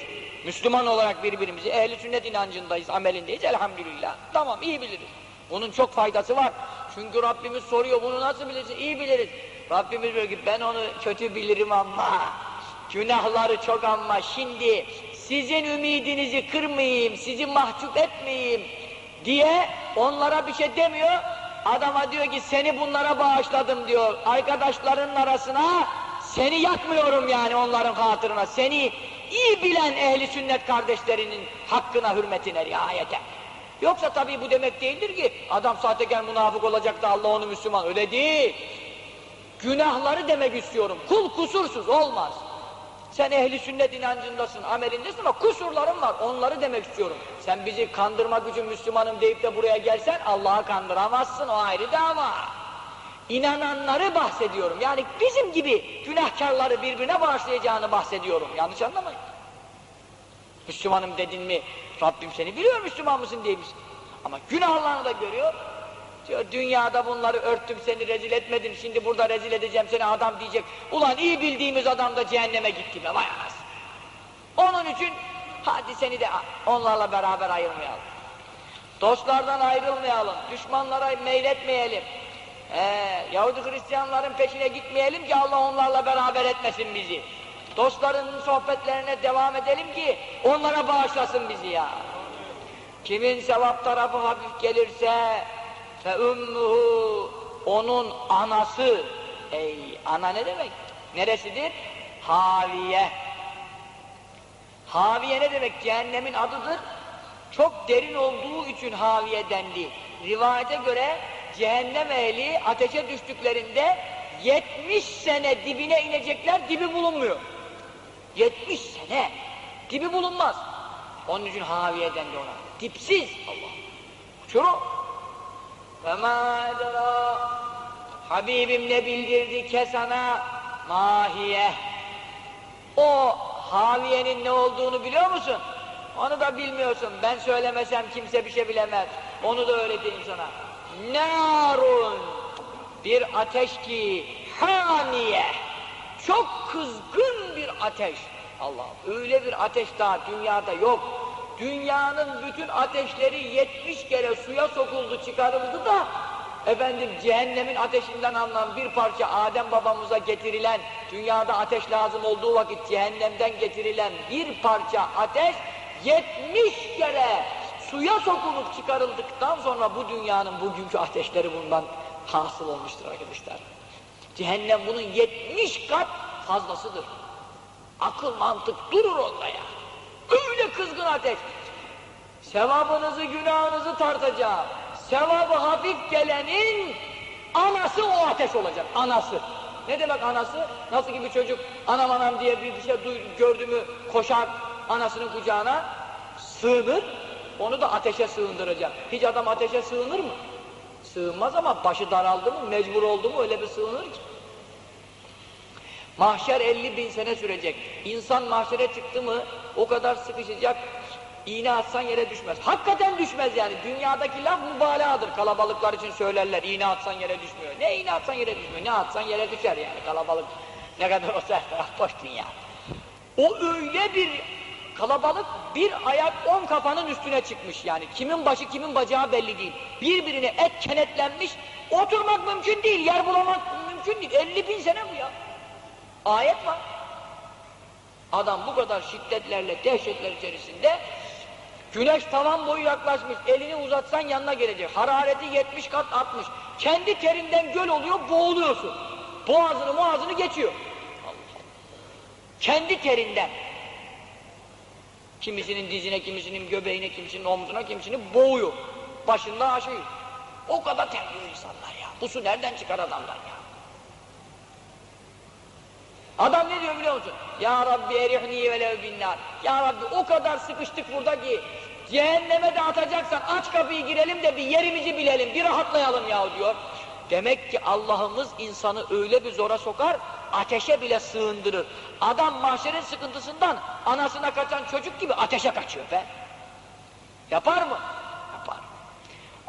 Müslüman olarak birbirimizi, ehli sünnet inancındayız, amelindeyiz elhamdülillah. Tamam, iyi biliriz. Bunun çok faydası var. Çünkü Rabbimiz soruyor, bunu nasıl bilirsin? İyi biliriz. Rabbimiz diyor ki, ben onu kötü bilirim ama, günahları çok ama şimdi sizin ümidinizi kırmayayım, sizi mahcup etmeyeyim diye onlara bir şey demiyor, Adama diyor ki seni bunlara bağışladım diyor. Arkadaşlarının arasına seni yakmıyorum yani onların hatırına. Seni iyi bilen ehli sünnet kardeşlerinin hakkına, hürmetine, riayete. Yoksa tabii bu demek değildir ki adam sahtekar münafık olacak da Allah onu Müslüman. Öyle değil. Günahları demek istiyorum. Kul kusursuz olmaz. Sen ehli sünnet inancındasın, amelindesin ama kusurların var. Onları demek istiyorum. Sen bizi kandırmak için Müslümanım deyip de buraya gelsen Allah'ı kandıramazsın. O ayrı dava. İnananları bahsediyorum. Yani bizim gibi günahkarları birbirine bağışlayacağını bahsediyorum. Yanlış anlamayın. Müslümanım dedin mi Rabbim seni biliyor Müslüman mısın demiş. Ama günahlarını da görüyor. Diyor dünyada bunları örttüm seni rezil etmedim şimdi burada rezil edeceğim seni adam diyecek. Ulan iyi bildiğimiz adam da cehenneme gitti mi vay. Onun için hadi seni de onlarla beraber ayırmayalım. Dostlardan ayrılmayalım, düşmanlara meyletmeyelim. Ee, Yahudi Hristiyanların peşine gitmeyelim ki Allah onlarla beraber etmesin bizi. Dostlarının sohbetlerine devam edelim ki onlara bağışlasın bizi ya. Kimin sevap tarafı hafif gelirse fe ummuhu onun anası ey ana ne demek? Neresidir? Haviye. Haviye ne demek? Cehennemin adıdır. Çok derin olduğu için haviye dendi. Rivayete göre cehennem ehli ateşe düştüklerinde 70 sene dibine inecekler, dibi bulunmuyor. 70 sene dibi bulunmaz. Onun için haviye dendi ona. Dipsiz Allah. Uçurum. Ve mâ Habibim ne bildirdi ke sana mahiye. O haviyenin ne olduğunu biliyor musun? Onu da bilmiyorsun. Ben söylemesem kimse bir şey bilemez. Onu da öğreteyim sana. Narun bir ateş ki hamiye çok kızgın bir ateş. Allah öyle bir ateş daha dünyada yok. Dünyanın bütün ateşleri 70 kere suya sokuldu çıkarıldı da efendim cehennemin ateşinden alınan bir parça Adem babamıza getirilen dünyada ateş lazım olduğu vakit cehennemden getirilen bir parça ateş 70 kere suya sokulup çıkarıldıktan sonra bu dünyanın bugünkü ateşleri bundan hasıl olmuştur arkadaşlar. Cehennem bunun 70 kat fazlasıdır. Akıl mantık durur onda ya. Öyle kızgın ateş. Sevabınızı günahınızı tartacağım. Sevabı hafif gelenin anası o ateş olacak. Anası. Ne demek anası? Nasıl gibi çocuk anam anam diye bir şey duy, gördü mü koşar anasının kucağına sığınır. Onu da ateşe sığındıracak. Hiç adam ateşe sığınır mı? Sığınmaz ama başı daraldı mı, mecbur oldu mu öyle bir sığınır ki. Mahşer 50 bin sene sürecek. İnsan mahşere çıktı mı o kadar sıkışacak, iğne atsan yere düşmez. Hakikaten düşmez yani. Dünyadaki laf mübalağadır. Kalabalıklar için söylerler, iğne atsan yere düşmüyor. Ne iğne atsan yere düşmüyor, ne atsan yere düşer yani kalabalık. Ne kadar olsa boş dünya. O öyle bir kalabalık bir ayak on kafanın üstüne çıkmış yani. Kimin başı kimin bacağı belli değil. Birbirine et kenetlenmiş, oturmak mümkün değil, yer bulamak mümkün değil. 50 bin sene bu ya. Ayet var. Adam bu kadar şiddetlerle, dehşetler içerisinde Güneş tavan boyu yaklaşmış. Elini uzatsan yanına gelecek. Harareti 70 kat 60. Kendi terinden göl oluyor, boğuluyorsun. Boğazını boğazını geçiyor. Allah. Kendi terinden. Kimisinin dizine, kimisinin göbeğine, kimisinin omzuna, kimisini boğuyor. Başından aşıyor. O kadar terliyor insanlar ya. Bu su nereden çıkar adamdan ya? Adam ne diyor biliyor musun? Ya Rabbi erihni velev binnar. Ya Rabbi o kadar sıkıştık burada ki cehenneme de atacaksan aç kapıyı girelim de bir yerimizi bilelim, bir rahatlayalım ya diyor. Demek ki Allah'ımız insanı öyle bir zora sokar, ateşe bile sığındırır. Adam mahşerin sıkıntısından anasına kaçan çocuk gibi ateşe kaçıyor be. Yapar mı?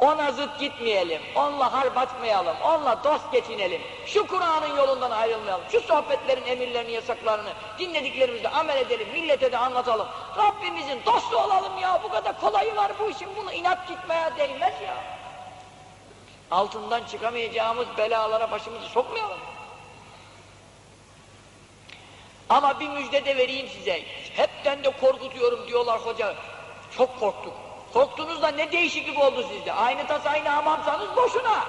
Ona zıt gitmeyelim, onunla harp atmayalım, onunla dost geçinelim. Şu Kur'an'ın yolundan ayrılmayalım. Şu sohbetlerin emirlerini, yasaklarını dinlediklerimizle amel edelim, millete de anlatalım. Rabbimizin dostu olalım ya, bu kadar kolayı var bu işin, bunu inat gitmeye değmez ya. Altından çıkamayacağımız belalara başımızı sokmayalım. Ama bir müjde de vereyim size. Hepten de korkutuyorum diyorlar hoca. Çok korktuk. Korktuğunuzda ne değişiklik oldu sizde? Aynı tas aynı hamamsanız boşuna.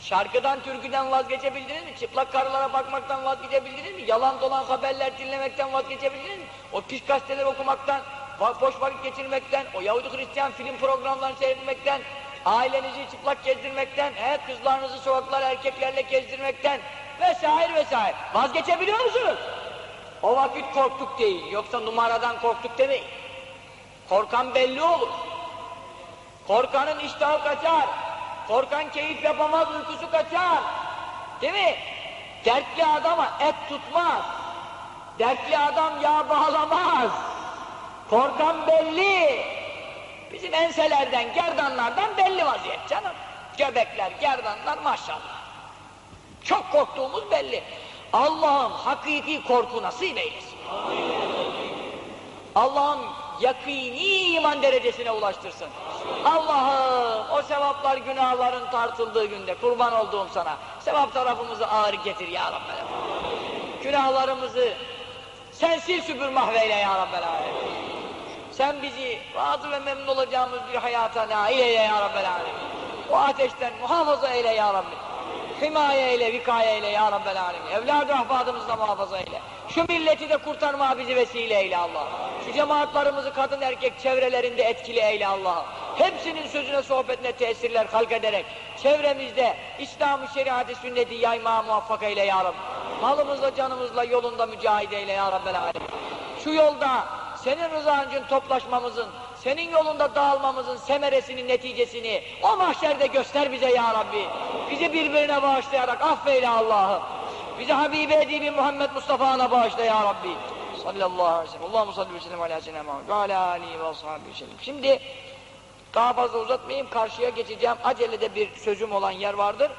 Şarkıdan, türküden vazgeçebildiniz mi? Çıplak karılara bakmaktan vazgeçebildiniz mi? Yalan dolan haberler dinlemekten vazgeçebildiniz mi? O pis gazeteler okumaktan, boş vakit geçirmekten, o Yahudi Hristiyan film programlarını seyretmekten, ailenizi çıplak gezdirmekten, he, kızlarınızı sokaklar erkeklerle gezdirmekten vesaire vesaire. Vazgeçebiliyor musunuz? O vakit korktuk değil, yoksa numaradan korktuk demeyin. Korkan belli olur. Korkanın iştahı kaçar. Korkan keyif yapamaz, uykusu kaçar. Değil mi? Dertli adama et tutmaz. Dertli adam yağ bağlamaz. Korkan belli. Bizim enselerden, gerdanlardan belli vaziyet canım. Göbekler, gerdanlar maşallah. Çok korktuğumuz belli. Allah'ım hakiki korku nasip eylesin. Allah'ım yakini iman derecesine ulaştırsın. Allah'ım o sevaplar günahların tartıldığı günde kurban olduğum sana sevap tarafımızı ağır getir ya Rabbel. Günahlarımızı sen sil süpür mahveyle ya Rabbel. Sen bizi razı ve memnun olacağımız bir hayata nail eyle ya Rabbel. O ateşten muhafaza eyle ya Rabbi. Himaye eyle, vikaye eyle ya Rabbel Alemin. Evlad-ı ahbadımızla muhafaza eyle. Şu milleti de kurtarma bizi vesile eyle Allah. Şu cemaatlarımızı kadın erkek çevrelerinde etkili eyle Allah. Hepsinin sözüne sohbetine tesirler halk ederek çevremizde İslam-ı şeriatı sünneti yayma muvaffak eyle ya Rabbi. Malımızla canımızla yolunda mücahide eyle ya Rabbel Alemin. Şu yolda senin rızan toplaşmamızın, senin yolunda dağılmamızın semeresini, neticesini o mahşerde göster bize ya Rabbi. Bizi birbirine bağışlayarak affeyle Allah'ım. Bizi Habibi Edibi Muhammed Mustafa'na bağışla ya Rabbi. Sallallahu aleyhi ve sellem. Allahu salli ve sellem ala Muhammed ve ala alihi ve ashabihi sellem. Şimdi daha fazla uzatmayayım. Karşıya geçeceğim. Acelede bir sözüm olan yer vardır.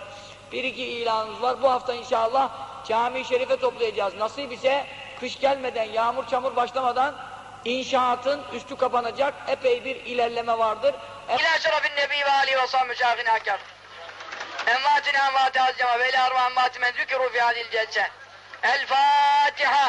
Bir iki ilanımız var. Bu hafta inşallah cami-i şerife toplayacağız. Nasip ise kış gelmeden, yağmur çamur başlamadan inşaatın üstü kapanacak. Epey bir ilerleme vardır. İlâ şerefin nebi ve aleyhi ve sahbihi şâhin akar. Envâtine envâti azcama ve ilâ arvâ envâti men zükürû cesse. El Fatiha.